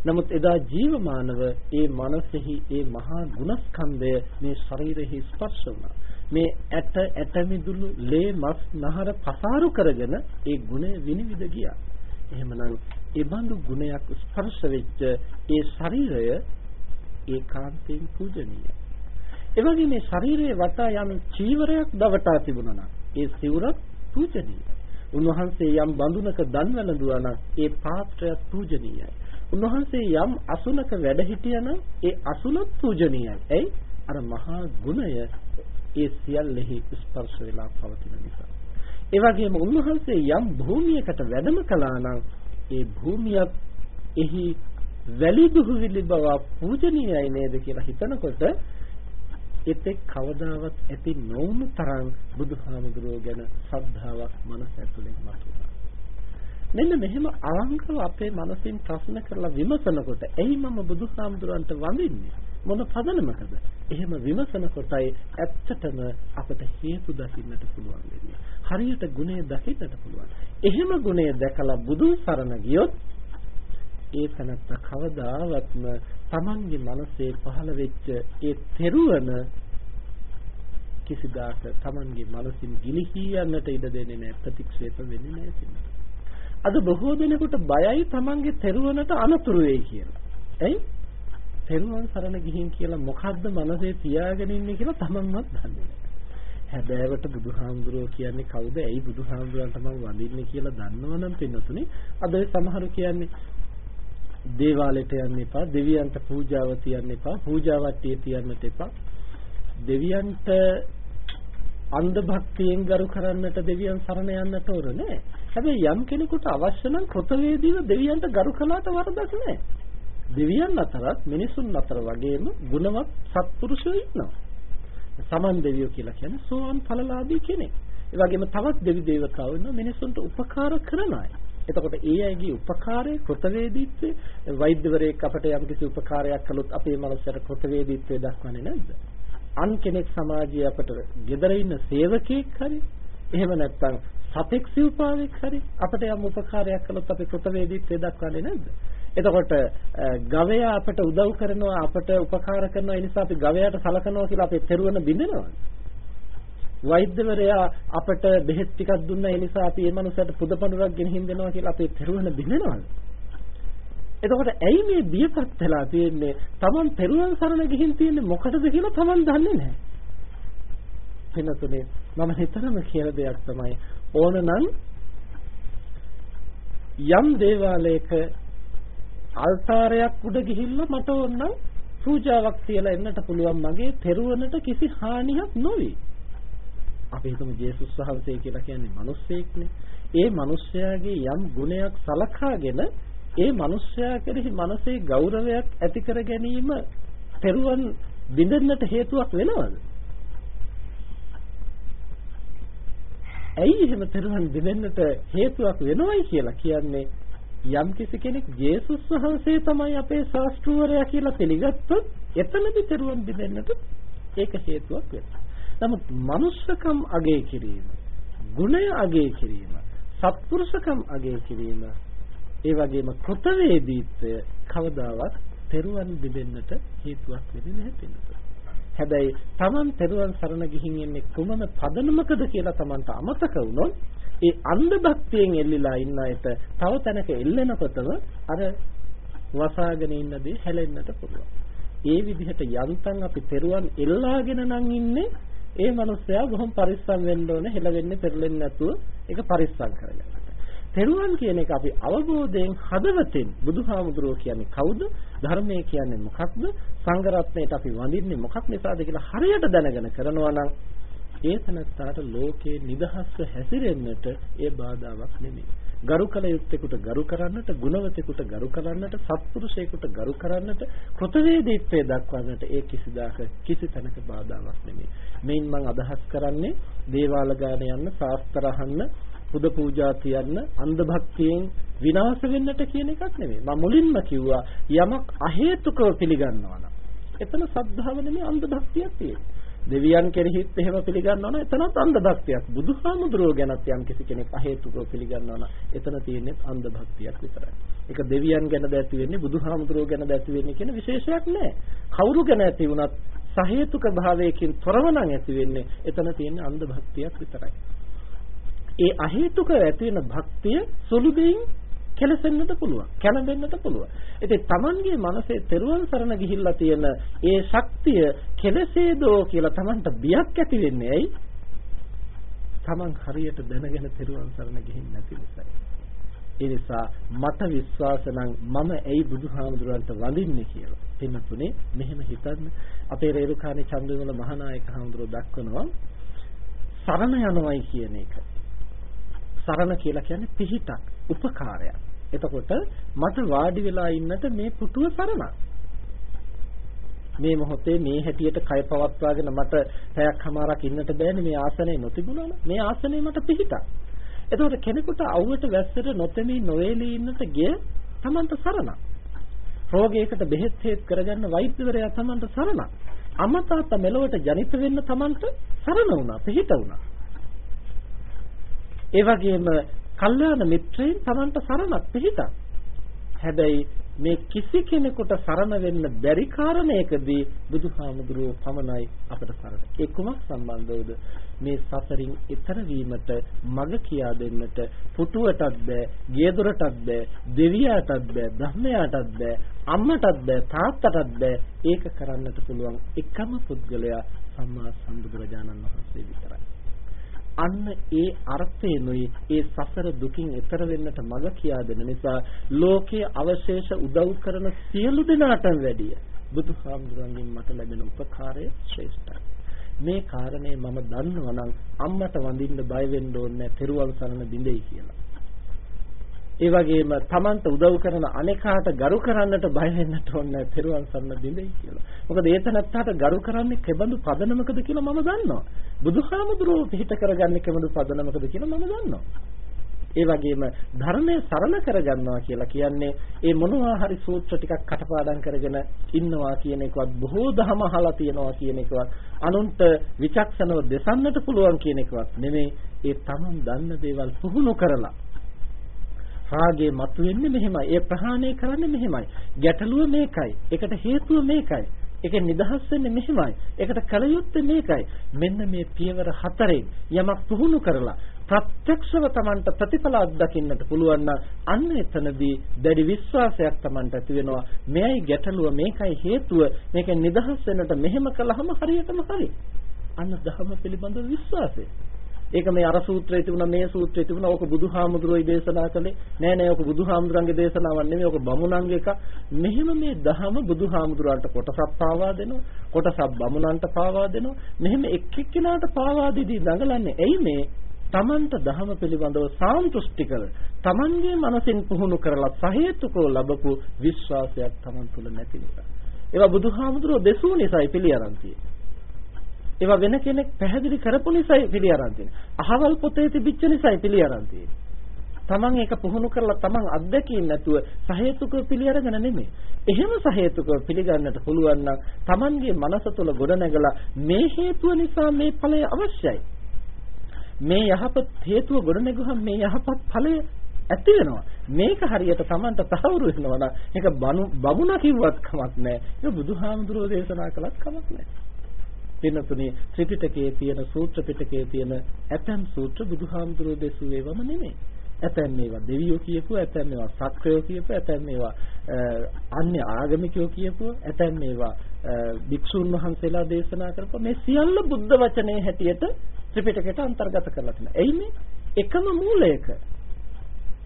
නමුත් එදා ජීවමානව ඒ මනසෙහි ඒ මහා ගුණස්කන්ධය මේ ශරීරෙහි ස්පර්ශ වුණා. මේ ඇට ඇට මිදුළු ලේ මස් නහර පසාරු කරගෙන ඒ ගුණය විනිවිද ගියා. එහෙමනම් ඒ බඳු ගුණයක් ස්පර්ශ වෙච්ච ඒ ශරීරය ඒකාන්තයෙන් පූජනීයයි. එවැගේ මේ ශරීරයේ වටා යම් චීවරයක් දවටා තිබුණා නම් ඒ සිවුරක් පූජනීයයි. උන්වහන්සේ යම් බඳුනක දන් වැළඳුවා නම් ඒ පාත්‍රයත් පූජනීයයි. උන්වහන්සේ යම් අසුනක වැඩ හිටියනම් ඒ අසුනත් පූජනීයයි. ඇයි? අර මහා ගුණය ඒ සියල්ලෙහි ස්පර්ශ වෙලා පවතින නිසා. ඒ වගේම උන්වහන්සේ යම් භූමියකට වැඩම කළා නම් ඒ භූමියත් එහි වැලි දුහවිලි බව පූජනීයයි නේද කියලා හිතනකොට එතෙක් කවදාවත් ඇති නොවුණු තරම් බුදුහාමුදුරුවෝ ගැන ශ්‍රද්ධාවක් මනස ඇතුලෙන් මතුවනවා. මෙන්න මෙහෙම අවංකව අපේ මනසින් ප්‍රශ්න කරලා විමසනකොට ඇයි මම බුදුහාමුදුරන්ට වඳින්නේ? මොන පදනමකද? එහෙම විමසන කොටයි ඇත්තටම අපට හේතු දකින්නට පුළුවන් වෙන්නේ. හරියට ගුණය දකින්නට පුළුවන්. එහෙම ගුණය දැකලා බුදුන් සරණ ගියොත් ඒ තනත්ත කවදාවත්ම Tamange මනසේ පහළ වෙච්ච ඒ තෙරුවන කිසිදාක Tamange මනසින් ගිලිහී යන්නට ඉඩ දෙන්නේ නැහැ ප්‍රතික්ෂේප වෙන්නේ නැහැ අද බොහෝ දෙනෙකුට බයයි Tamange තෙරුවනට අනතුරු වෙයි කියලා. එයි තෙරුවන් සරණ ගිහින් කියලා මොකද්ද මනසේ තියාගෙන ඉන්නේ කියලා Tamanවත් දන්නේ නැහැ. හැබෑවට බුදුහාමුදුරුවෝ කියන්නේ කවුද? ඇයි බුදුහාමුදුරන්ට මම වඳින්නේ කියලා දන්නවනම් පින්නතුනේ අද සමහරු කියන්නේ දේවාලයට යන්න එපා දෙවියන්ට පූජාව තියන්න එපා පූජාවට්ටිය තියන්නට එපා දෙවියන්ට අන්ධ භක්තියෙන් ගරු කරන්නට දෙවියන් සරණ යන්නට ඕන නෑ හැබැයි යම් කෙනෙකුට අවශ්‍ය නම් කෘතවේදීව දෙවියන්ට ගරු කළාට වරදක් නෑ. දෙවියන් අතරත් මිනිසුන් අතර වගේම ගුණවත් සත්පුරුෂයෝ ඉන්නවා. සමන් දෙවියෝ කියලා කියන්නේ සෝවන් ඵලලාභී කෙනෙක්. ඒ වගේම තවත් දෙවි දේවතාවෝ ඉන්නවා මිනිසුන්ට උපකාර කරන අය. එතකොට ඒ අයගේ උපකාරයේ කෘතවේදීත්වය වෛද්‍යවරයෙක් අපට යම්කිසි උපකාරයක් කළොත් අපේ මනසට කෘතවේදීත්වය දක්වන්නේ නැද්ද? අන් කෙනෙක් සමාජයේ අපට gedara ඉන්න සේවකයෙක් හරි එහෙම නැත්නම් සතෙක් සිව්පාවෙක් හරි අපට යම් උපකාරයක් කළොත් අපි කෘතවේදීත්වය දක්වන්නේ නැද්ද? එතකොට ගවයා අපට උදව් කරනවා අපට උපකාර කරනවා ඒ නිසා අපි ගවයාට සලකනවා කියලා අපේ තෙරුවන බින්දෙනවද? වෛද්‍යවරයා අපට බෙහෙත් ටිකක් දුන්නා ඒ නිසා අපි මේ මනුස්සයාට පුදපඬුරක් ගෙනihin දෙනවා කියලා අපේ තෙරුවන බිනනවද? එතකොට ඇයි මේ බියපත් වෙලා තියෙන්නේ? Taman තෙරුවන් සරණ ගිහින් තියෙන්නේ මොකටද කියලා Taman දන්නේ නැහැ. වෙනතුනේ මම හිතනම කියලා දෙයක් තමයි ඕනනම් යම් දේවාලයක අල්තාරයක් උඩ ගිහිල්ලා මට ඕනනම් පූජාවක් තියලා එන්නට පුළුවන් මගේ තෙරුවනට කිසි හානියක් නොවේ. අපි හිතමු ජේසුස් වහන්සේ කියලා කියන්නේ මිනිස්සෙක්නේ. ඒ මිනිස්යාගේ යම් ගුණයක් සලකාගෙන ඒ මිනිස්යා කෙරෙහි මනසේ ගෞරවයක් ඇති කර ගැනීම පෙරුවන් බිඳෙන්නට හේතුවක් වෙනවද? ඇයි එහෙම පෙරුවන් බිඳෙන්නට හේතුවක් වෙනවයි කියලා කියන්නේ යම් කිසි කෙනෙක් ජේසුස් වහන්සේ තමයි අපේ ශාස්ත්‍රූවරයා කියලා පිළිගත්තොත් එතනදි තෙරුවන් බිඳෙන්නට ඒක හේතුවක් වෙනවා. නමුත් මනුෂ්‍යකම් අගය කිරීම, ගුණය අගය කිරීම, සත්පුරුෂකම් අගය කිරීම, ඒ වගේම කෘතවේදීත්වය කවදාවත් තෙරුවන් බිඳෙන්නට හේතුවක් වෙන්නේ නැහැ හැබැයි Taman තෙරුවන් සරණ ගිහින් ඉන්නේ කුමන පදනමකද කියලා Tamanට අමතක වුණොත් ඒ අන්ධ භක්තියෙන් එල්ලිලා ඉන්න අයට තව තැනක එල්ලෙනකොටම අර වසාගෙන ඉන්න දේ හැලෙන්නට පුළුවන්. ඒ විදිහට යන්තම් අපි තෙරුවන් එල්ලාගෙන නම් ඉන්නේ ඒ මනුස්සයා බොහොම පරිස්සම් වෙන්න ඕනේ හෙලවෙන්නේ පෙරලෙන්නේ නැතුව ඒක පරිස්සම් කරගන්න. තෙරුවන් කියන එක අපි අවබෝධයෙන් හදවතෙන් බුදුහාමුදුරුවෝ කියන්නේ කවුද? ධර්මය කියන්නේ මොකක්ද? සංඝ රත්නයට අපි වඳින්නේ මොකක් නිසාද කියලා හරියට දැනගෙන කරනවා නම් ඒ තනත්තාට ලෝකේ නිදහස්ව හැසිරෙන්නට ඒ බාධාවක් නෙමෙයි. ගරු කළ යුත්තේකට ගරු කරන්නට, ගුණවතෙකුට ගරු කරන්නට, සත්පුරුෂයෙකුට ගරු කරන්නට, කෘතවේදීත්වය දක්වන්නට ඒ කිසිදාක කිසි තැනක බාධාවක් නෙමෙයි. මේන් මම අදහස් කරන්නේ දේවාල ගාන යන්න, ශාස්ත්‍ර අහන්න, පුද පූජා තියන්න, අන්ධ භක්තියෙන් විනාශ වෙන්නට කියන එකක් නෙමෙයි. මම මුලින්ම කිව්වා යමක් අහේතුකව පිළිගන්නවා නම් එතන සද්ධාව නෙමෙයි අන්ධ භක්තියක් තියෙන්නේ. දෙවියන් කෙරෙහිත් එහෙම පිළිගන්නවා නම් එතනත් අන්ධ භක්තියක්. බුදුහාමුදුරුවෝ ගැනත් යම් කිසි කෙනෙක් අහේතුකව පිළිගන්නවා නම් එතන තියෙන්නේ අන්ධ භක්තියක් විතරයි. ඒක දෙවියන් ගැනද ඇති වෙන්නේ බුදුහාමුදුරුවෝ ගැනද ඇති වෙන්නේ කියන විශේෂයක් නැහැ. කවුරු ගැන ඇති වුණත් සහේතුක භාවයකින් තොරව නම් ඇති වෙන්නේ එතන තියෙන අන්ධ භක්තියක් විතරයි. ඒ අහේතුක ඇති වෙන භක්තිය සුළු දෙයින් කෙලසෙන්නට පුළුවන් කැළඹෙන්නට පුළුවන් ඉතින් Tamanගේ මනසේ තෙරුවන් සරණ ගිහිල්ලා තියෙන ඒ ශක්තිය කෙලසේදෝ කියලා Tamanට බියක් ඇති වෙන්නේ ඇයි Taman හරියට දැනගෙන තෙරුවන් සරණ ගිහින් නැති නිසායි ඒ නිසා මට විශ්වාස නම් මම ඇයි බුදුහාමුදුරන්ට වඳින්නේ කියලා. පින්නතුනේ මෙහෙම හිතන්න අපේ රේරුකාණේ චන්දවිමල මහානායක හාමුදුරුවෝ දක්වනවා සරණ යනවයි කියන එක. සරණ කියලා කියන්නේ පිහිටක්, උපකාරයක්. එතකොට මට වාඩි වෙලා ඉන්නට මේ පුටුව සරණක්. මේ මොහොතේ මේ හැටියට කය පවත්වාගෙන මට පැයක් හමාරක් ඉන්නට බෑනේ මේ ආසනේ නොතිබුණා මේ ආසනේ මට පිහිටක්. එතකොට කෙනෙකුට අවුවට වැස්සට නොතෙමී නොවේලී ඉන්නට ගිය Tamanට සරණක්. රෝගයකට බෙහෙත් හේත් කරගන්න වෛද්‍යවරයා Tamanට සරණක්. අම්මා තාත්තා මෙලොවට ජනිත වෙන්න Tamanට සරණ වුණා, පිහිට වුණා. ඒ වගේම කල්යාණ මිත්‍රයින් Tamanට සරණක් පිහිටක්. හැබැයි මේ කිසි කෙනෙකුට සරණ වෙන්න බැරි කාරණයකදී බුදුහාමුදුරුවෝ පමණයි අපට සරණ. ඒ කුමක් සම්බන්ධවද? මේ සසරින් ඈතර වීමට මඟ කියා දෙන්නට පුටුවටත් බෑ, ගියදොරටත් බෑ, දෙවියාටත් බෑ, බ්‍රහ්මයාටත් බෑ, අම්මටත් බෑ, තාත්තටත් බෑ. ඒක කරන්නට පුළුවන් එකම පුද්ගලයා සම්මා සම්බුදුරජාණන් වහන්සේ විතරයි. අන්න ඒ අර්ථයෙන්ුයි ඒ සසර දුකින් එතර වෙන්නට මඟ කියා දෙන නිසා ලෝකයේ අවශේෂ උදව් කරන සියලු දෙනාටම වැඩිය බුදුහාමුදුරන්ගෙන් මට ලැබෙන උපකාරය ශ්‍රේෂ්ඨයි. මේ කාරණේ මම දන්නවා නම් අම්මට වඳින්න බය වෙන්න ඕනේ නැහැ, තෙරුවන් සරණ බිඳෙයි කියලා. ඒ වගේම Tamanට උදව් කරන අනේකාට ගරු කරන්නට බය වෙන්නට ඕනේ තෙරුවන් සරණ දෙන්නේ කියලා. මොකද ඒ තනත්තාට ගරු කරන්නේ කෙබඳු පදනමකද කියලා මම දන්නවා. බුදුහාමුදුරුවෝ පිළිහිට කරගන්නේ කෙබඳු පදනමකද කියලා මම දන්නවා. ඒ වගේම ධර්මයේ සරණ කරගන්නවා කියලා කියන්නේ ඒ මොනවා හරි සූත්‍ර ටිකක් කටපාඩම් කරගෙන ඉන්නවා කියන එකවත් බොහෝ දහම අහලා තියනවා කියන එකවත් අනුන්ට විචක්ෂණව දෙසන්නට පුළුවන් කියන එකවත් නෙමෙයි ඒ තමන් දන්න දේවල් පුහුණු කරලා රාගය මතුවෙන්නේ මෙහෙමයි. ඒ ප්‍රහාණය කරන්නේ මෙහෙමයි. ගැටලුව මේකයි. ඒකට හේතුව මේකයි. ඒකෙන් නිදහස් වෙන්නේ මෙහෙමයි. ඒකට කල යුත්තේ මේකයි. මෙන්න මේ පියවර හතරෙන් යමක් පුහුණු කරලා ප්‍රත්‍යක්ෂව Tamanට ප්‍රතිඵල අත්දකින්නට පුළුවන් නම් අන්න එතනදී දැඩි විශ්වාසයක් Tamanට ඇති වෙනවා. මෙයයි ගැටලුව මේකයි හේතුව. මේකෙන් නිදහස් වෙන්නට මෙහෙම කළාම හරියටම හරි. අන්න ධර්ම පිළිබඳව විශ්වාසය. ඒක මේ අර සූත්‍රයේ තිබුණා මේ සූත්‍රයේ තිබුණා ඕක බුදුහාමුදුරුවෝයි දේශනා කළේ. නෑ නෑ ඕක බුදුහාමුදුරන්ගේ දේශනාවක් නෙමෙයි. ඕක බමුණන්ගේ එක මෙහෙම මේ දහම බුදුහාමුදුරන්ට කොටසක් පාවා දෙනවා. කොටසක් බමුණන්ට පාවා දෙනවා. මෙහෙම එක් එක්කිනාට පාවා දෙදී දඟලන්නේ. ඇයි මේ? තමන්ට දහම පිළිබඳව සාන්තුෂ්ටි කර තමන්ගේ මනසින් පුහුණු කරලා සහේතුකව ලැබපු විශ්වාසයක් තමන් තුළ නැති නිසා. ඒවා බුදුහාමුදුරුවෝ දෙසූ නිසායි පිළිඅරන් තියෙන්නේ ඒවා වෙන කෙනෙක් පැහැදිලි කරපු නිසායි පිළි අරන් තියෙන්නේ. අහවල් පොතේ තිබිච්ච නිසායි පිළි අරන් තියෙන්නේ. තමන් ඒක පුහුණු කරලා තමන් අත්දැකීම් නැතුව සහේතුකව පිළිඅරගෙන නෙමෙයි. එහෙම සහේතුකව පිළිගන්නට පුළුවන් නම් තමන්ගේ මනස තුළ ගොඩනැගලා මේ හේතුව නිසා මේ ඵලය අවශ්‍යයි. මේ යහපත් හේතුව ගොඩනැගුවහම මේ යහපත් ඵලය ඇති වෙනවා. මේක හරියට Tamanට තහවුරු වෙනවා නම් ඒක බමුණා කිව්වත් කමක් නැහැ. ඒක බුදුහාමුදුරෝ දේශනා කළත් කමක් නැහැ. වෙනතුනේ ත්‍රිපිටකයේ තියෙන සූත්‍ර පිටකයේ තියෙන ඇතම් සූත්‍ර බුදුහාමුදුරෝ දෙසුවේවම නෙමෙයි. ඇතැම් මේවා දෙවියෝ කියපු ඇතැම් මේවා සක්‍රයෝ කියපු ඇතැම් මේවා අන්‍ය ආගමිකයෝ කියපු ඇතැම් මේවා භික්ෂුන් වහන්සේලා දේශනා කරපු මේ සියල්ල බුද්ධ වචනේ හැටියට ත්‍රිපිටකයට අන්තර්ගත කරලා තියෙනවා. එයි මේ එකම මූලයක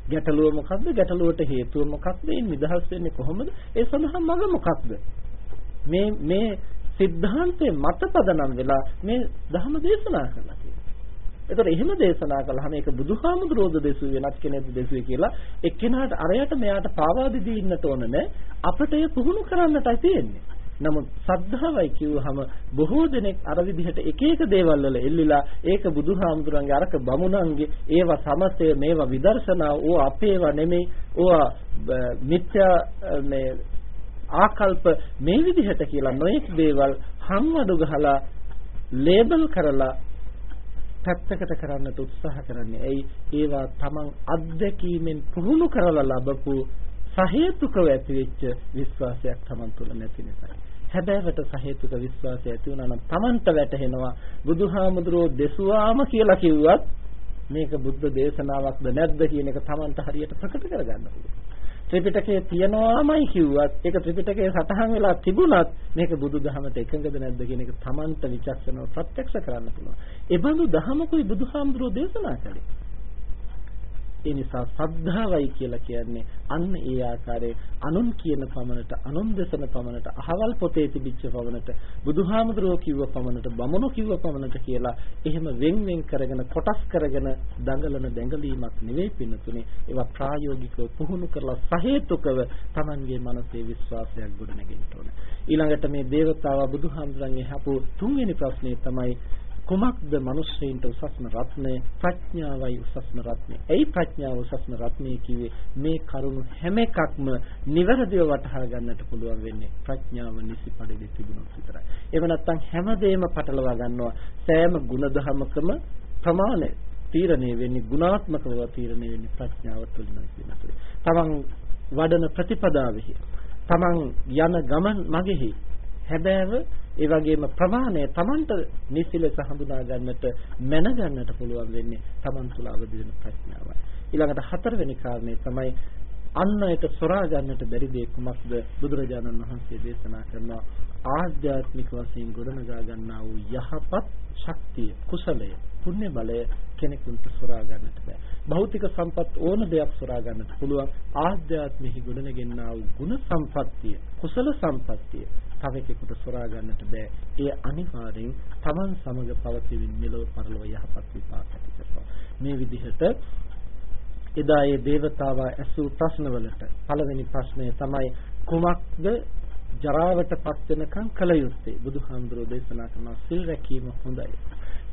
ගැටලුව මොකක්ද? ගැටලුවට හේතුව මොකක්ද? ඒ නිදහස් වෙන්නේ කොහොමද? ඒ සඳහා මඟ මොකක්ද? මේ මේ සිද්ධාන්තයේ මත පදනම් වෙලා මේ ධර්ම දේශනා කරලා තියෙනවා. ඒතර එහෙම දේශනා කළාම ඒක බුදුහාමුදුරෝද දෙසු වෙනත් කෙනෙක් දෙසුවේ කියලා එක්කෙනාට අරයට මෙයාට පාවා දෙදී ඉන්නට ඕන නෑ අපිට ඒ පුහුණු කරන්නටයි තියෙන්නේ. නමුත් සද්ධාවයි කියුවහම බොහෝ දෙනෙක් අර විදිහට එක එක දේවල් වල එල්ලිලා ඒක බුදුහාමුදුරන්ගේ අරක බමුණන්ගේ ඒවා සමතය මේවා විදර්ශනා ඕ අපේවා නෙමෙයි ඕවා මිත්‍යා මේ ආකල්ප මේ විදිහට කියලා නොඑක් දේවල් හම්වඩු ගහලා ලේබල් කරලා පැත්තකට කරන්නට උත්සාහ කරන්නේ. ඇයි ඒවා Taman අත්දැකීමෙන් පුහුණු කරලා ලබපු සහේතුකව ඇතිවෙච්ච විශ්වාසයක් Taman තුළ නැති නිසා. හැබෑවට සහේතුක විශ්වාසය ඇති වුණා නම් Tamanට වැටහෙනවා බුදුහාමුදුරෝ දෙසුවාම කියලා කිව්වත් මේක බුද්ධ දේශනාවක්ද නැද්ද කියන එක Tamanට හරියට ප්‍රකට කරගන්න පුළුවන්. ත්‍රිපිටකයේ තියනවාමයි කිව්වත් ඒක ත්‍රිපිටකයේ සටහන් වෙලා තිබුණත් මේක බුදුදහමට එකඟද නැද්ද කියන එක Tamanට විචක්ෂණව ප්‍රත්‍යක්ෂ කරන්න පුළුවන්. ඒ බඳු දහමකුයි බුදුහාමුදුරෝ දේශනා කළේ. ඒ නිසා සද්ධාවයි කියලා කියන්නේ අන්න ඒ ආකාරයේ අනුන් කියන පමණට අනුන් දෙසන පමණට අහවල් පොතේ තිබිච්ච පමණට බුදුහාමුදුරුවෝ කිව්ව පමණට බමුණු කිව්ව පමණට කියලා එහෙම වෙන් වෙන් කරගෙන කොටස් කරගෙන දඟලන දැඟලීමක් නෙවෙයි පින්නතුනේ. ඒවා ප්‍රායෝගිකව පුහුණු කරලා සහේතුකව Tamanගේ මනසේ විශ්වාසයක් ගොඩනගෙන්න ඕනේ. ඊළඟට මේ දේවතාවා බුදුහාමුදුරන්ගේ හපු තුන්වෙනි ප්‍රශ්නේ තමයි කුමක්ද මිනිස්සෙයින්ට උසස්ම රත්නය ප්‍රඥාවයි උසස්ම රත්නය. එයි ප්‍රඥාව උසස්ම රත්නය කිව්වේ මේ කරුණු හැම එකක්ම නිවැරදිව වටහා ගන්නට පුළුවන් වෙන්නේ ප්‍රඥාව නිසි පරිදි තිබුණොත් විතරයි. එහෙම නැත්නම් හැමදේම පටලවා ගන්නවා. සෑම ಗುಣධර්මකම ප්‍රමාණය තීරණය වෙන්නේ ගුණාත්මකව තීරණය වෙන්නේ ප්‍රඥාව තුළින්යි කියන එක. තමන් වඩන ප්‍රතිපදාවෙහි තමන් යන ගමන් මගෙහි හැබෑව ඒ වගේම ප්‍රමාණය Tamanට නිසි ලෙස හඳුනා ගන්නට මැන ගන්නට පුළුවන් වෙන්නේ Taman තුල අවදි වෙන ප්‍රඥාවයි. ඊළඟට හතරවෙනි කාරණේ තමයි අන් අයට සොරා ගන්නට බැරි දේ කුමක්ද? බුදුරජාණන් වහන්සේ දේශනා කරනවා ආධ්‍යාත්මික වශයෙන් ගොඩනගා ගන්නා වූ යහපත් ශක්තිය කුසලය පුණ්‍ය බලය කෙනෙකුට සොරා ගන්නට බෑ. භෞතික සම්පත් ඕන දෙයක් සොරා ගන්නට පුළුවන්. ආධ්‍යාත්මෙහි ගොඩනගෙනා වූ ගුණ සම්පත්තිය කුසල සම්පත්තිය තව එකෙකුට සොරා ගන්නට බෑ. ඒ අනිවාර්යෙන් Taman සමග පවතින මෙලොව පරලොව යහපත් විපාක ඇති කරනවා. මේ විදිහට එදා ඒ దేవතාවා ඇසූ ප්‍රශ්නවලට පළවෙනි ප්‍රශ්නය තමයි කුමක්ද ජරාවටපත් වෙනකන් කල යුත්තේ බුදුහාමුදුරෝ දේශනා කරන සිල් රැකීම හොඳයි.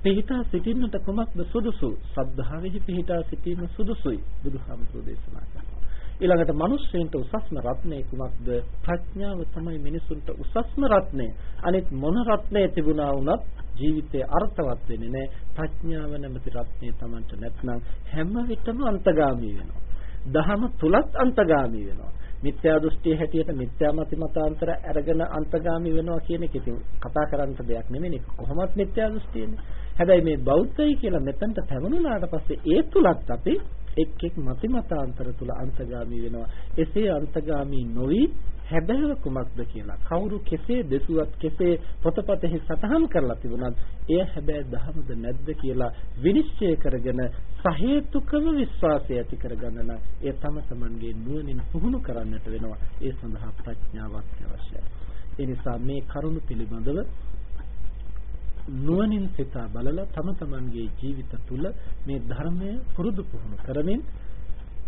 පිහිටා සිටින්නට කුමක්ද සුදුසු? සද්ධාවෙහි පිහිටා සිටීම සුදුසුයි. බුදුහාමුදුරෝ දේශනා කරනවා. ඊළඟට මිනිස්සුන්ට උසස්ම රත්නය කුමක්ද? ප්‍රඥාව තමයි මිනිසුන්ට උසස්ම රත්නය. අනිත් මොන රත්නය තිබුණා වුණත් ජීවිතේ අර්ථවත් වෙන්නේ නැහැ. ප්‍රඥාව නැමැති රත්නය Tamanට නැත්නම් හැම විටම අන්තගාමී වෙනවා. දහම තුලත් අන්තගාමී වෙනවා. මිත්‍යා දෘෂ්ටිය හැටියට මිත්‍යා මති මතාන්තර අරගෙන අන්තගාමී වෙනවා කියන එක ඉතින් කතා කරන්න දෙයක් නෙමෙයි. කොහොමත් මිත්‍යා දෘෂ්ටියනේ. හැබැයි මේ බෞද්ධයි කියලා මෙතනට පැමුණුනාට පස්සේ ඒ තුලත් අපි එක් එක් මති මතාන්තර තුල අන්තගාමී වෙනවා. එසේ අන්තගාමී නොවි හැබෑව කුමක්ද කියලා. කවුරු කෙසේ දෙසුවත් කෙසේ පොතපතෙහි සටහන් කරලා තිබුණත් එය හැබෑ දහමද නැද්ද කියලා විනිශ්චය කරගෙන සහේතුකව විශ්වාසය ඇති කරගන්න නම් ඒ තම තමන්ගේ නුවණින් පුහුණු කරන්නට වෙනවා. ඒ සඳහා ප්‍රඥාවක් අවශ්‍යයි. ඒ නිසා මේ කරුණ පිළිබඳව නුවණින් සිතා බලලා තම තමන්ගේ ජීවිත තුළ මේ ධර්මය පුරුදු පුහුණු කරමින්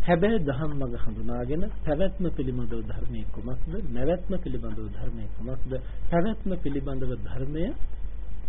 හැබැයි දහම් මඟ හඳුනාගෙන පැවැත්ම පිළිබඳව ධර්මයේ කුමක්ද නැවැත්ම පිළිබඳව ධර්මයේ කුමක්ද පැවැත්ම පිළිබඳව ධර්මය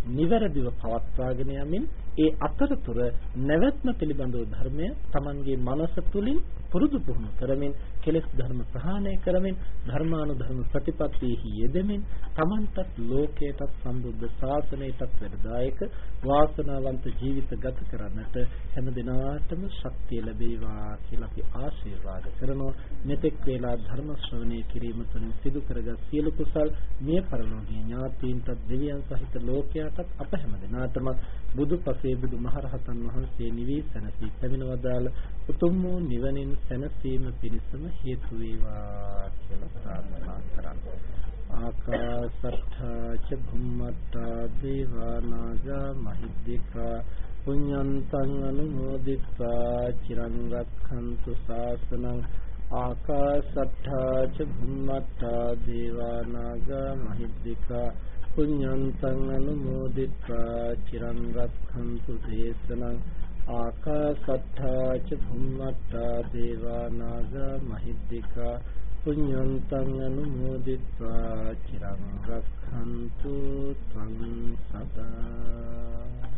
නිවැරදිව පවත්වාගෙන යමින් ඒ අතරතුර නැවැත්ම පිළිබඳව ධර්මය Tamanගේ මනස තුලින් පුරුදු පුහුණු කරමින් කෙලෙස් ධර්ම ප්‍රහාණය කරමින් ධර්මානුධර්ම ප්‍රතිපත්තියෙහි යෙදෙමින් Tamanටත් ලෝකයටත් සම්බුද්ධ ශාසනයටත් වැඩදායක වාසනාවන්ත ජීවිත ගත කරන්නට හැම දිනාටම ශක්තිය ලැබේවා කියලා අපි ආශිර්වාද කරනවා. මෙතෙක් වේලා ධර්ම ශ්‍රවණය කිරීම තුළින් සිදු කරගත් සියලු කුසල් මිය පරලෝකීය ඥාතීන්ටත් දෙවියන් සහිත ලෝකයාටත් අප හැම දිනාටම බුදු මහරහතන් වහන්සේ නිවී සැනසී පැමිණවදාල උතුම් වූ නිවනින් සැනසීම පිණිසම හේතු වේවා කියලා ප්‍රාර්ථනා කරමු. ආකාශත්තා ච භුම්මත්තා දේවානාගා මහිද්దికා පුඤ්ඤන්තං අනුමෝදිත්වා චිරං රක්ඛන්තු ශාසනං ආකාශත්තා ච භුම්මත්තා දේවානාගා මහිද්దికා පුඤ්ඤන්තං අනුමෝදිත්වා චිරං රක්ඛන්තු දේශනං ආකාසට්ඨා ච භුම්මට්ඨා දේවා නාග මහිද්దికා පුඤ්ඤන්තං අනුමෝදිත්වා චිරං රක්ඛන්තු ත්වං සදා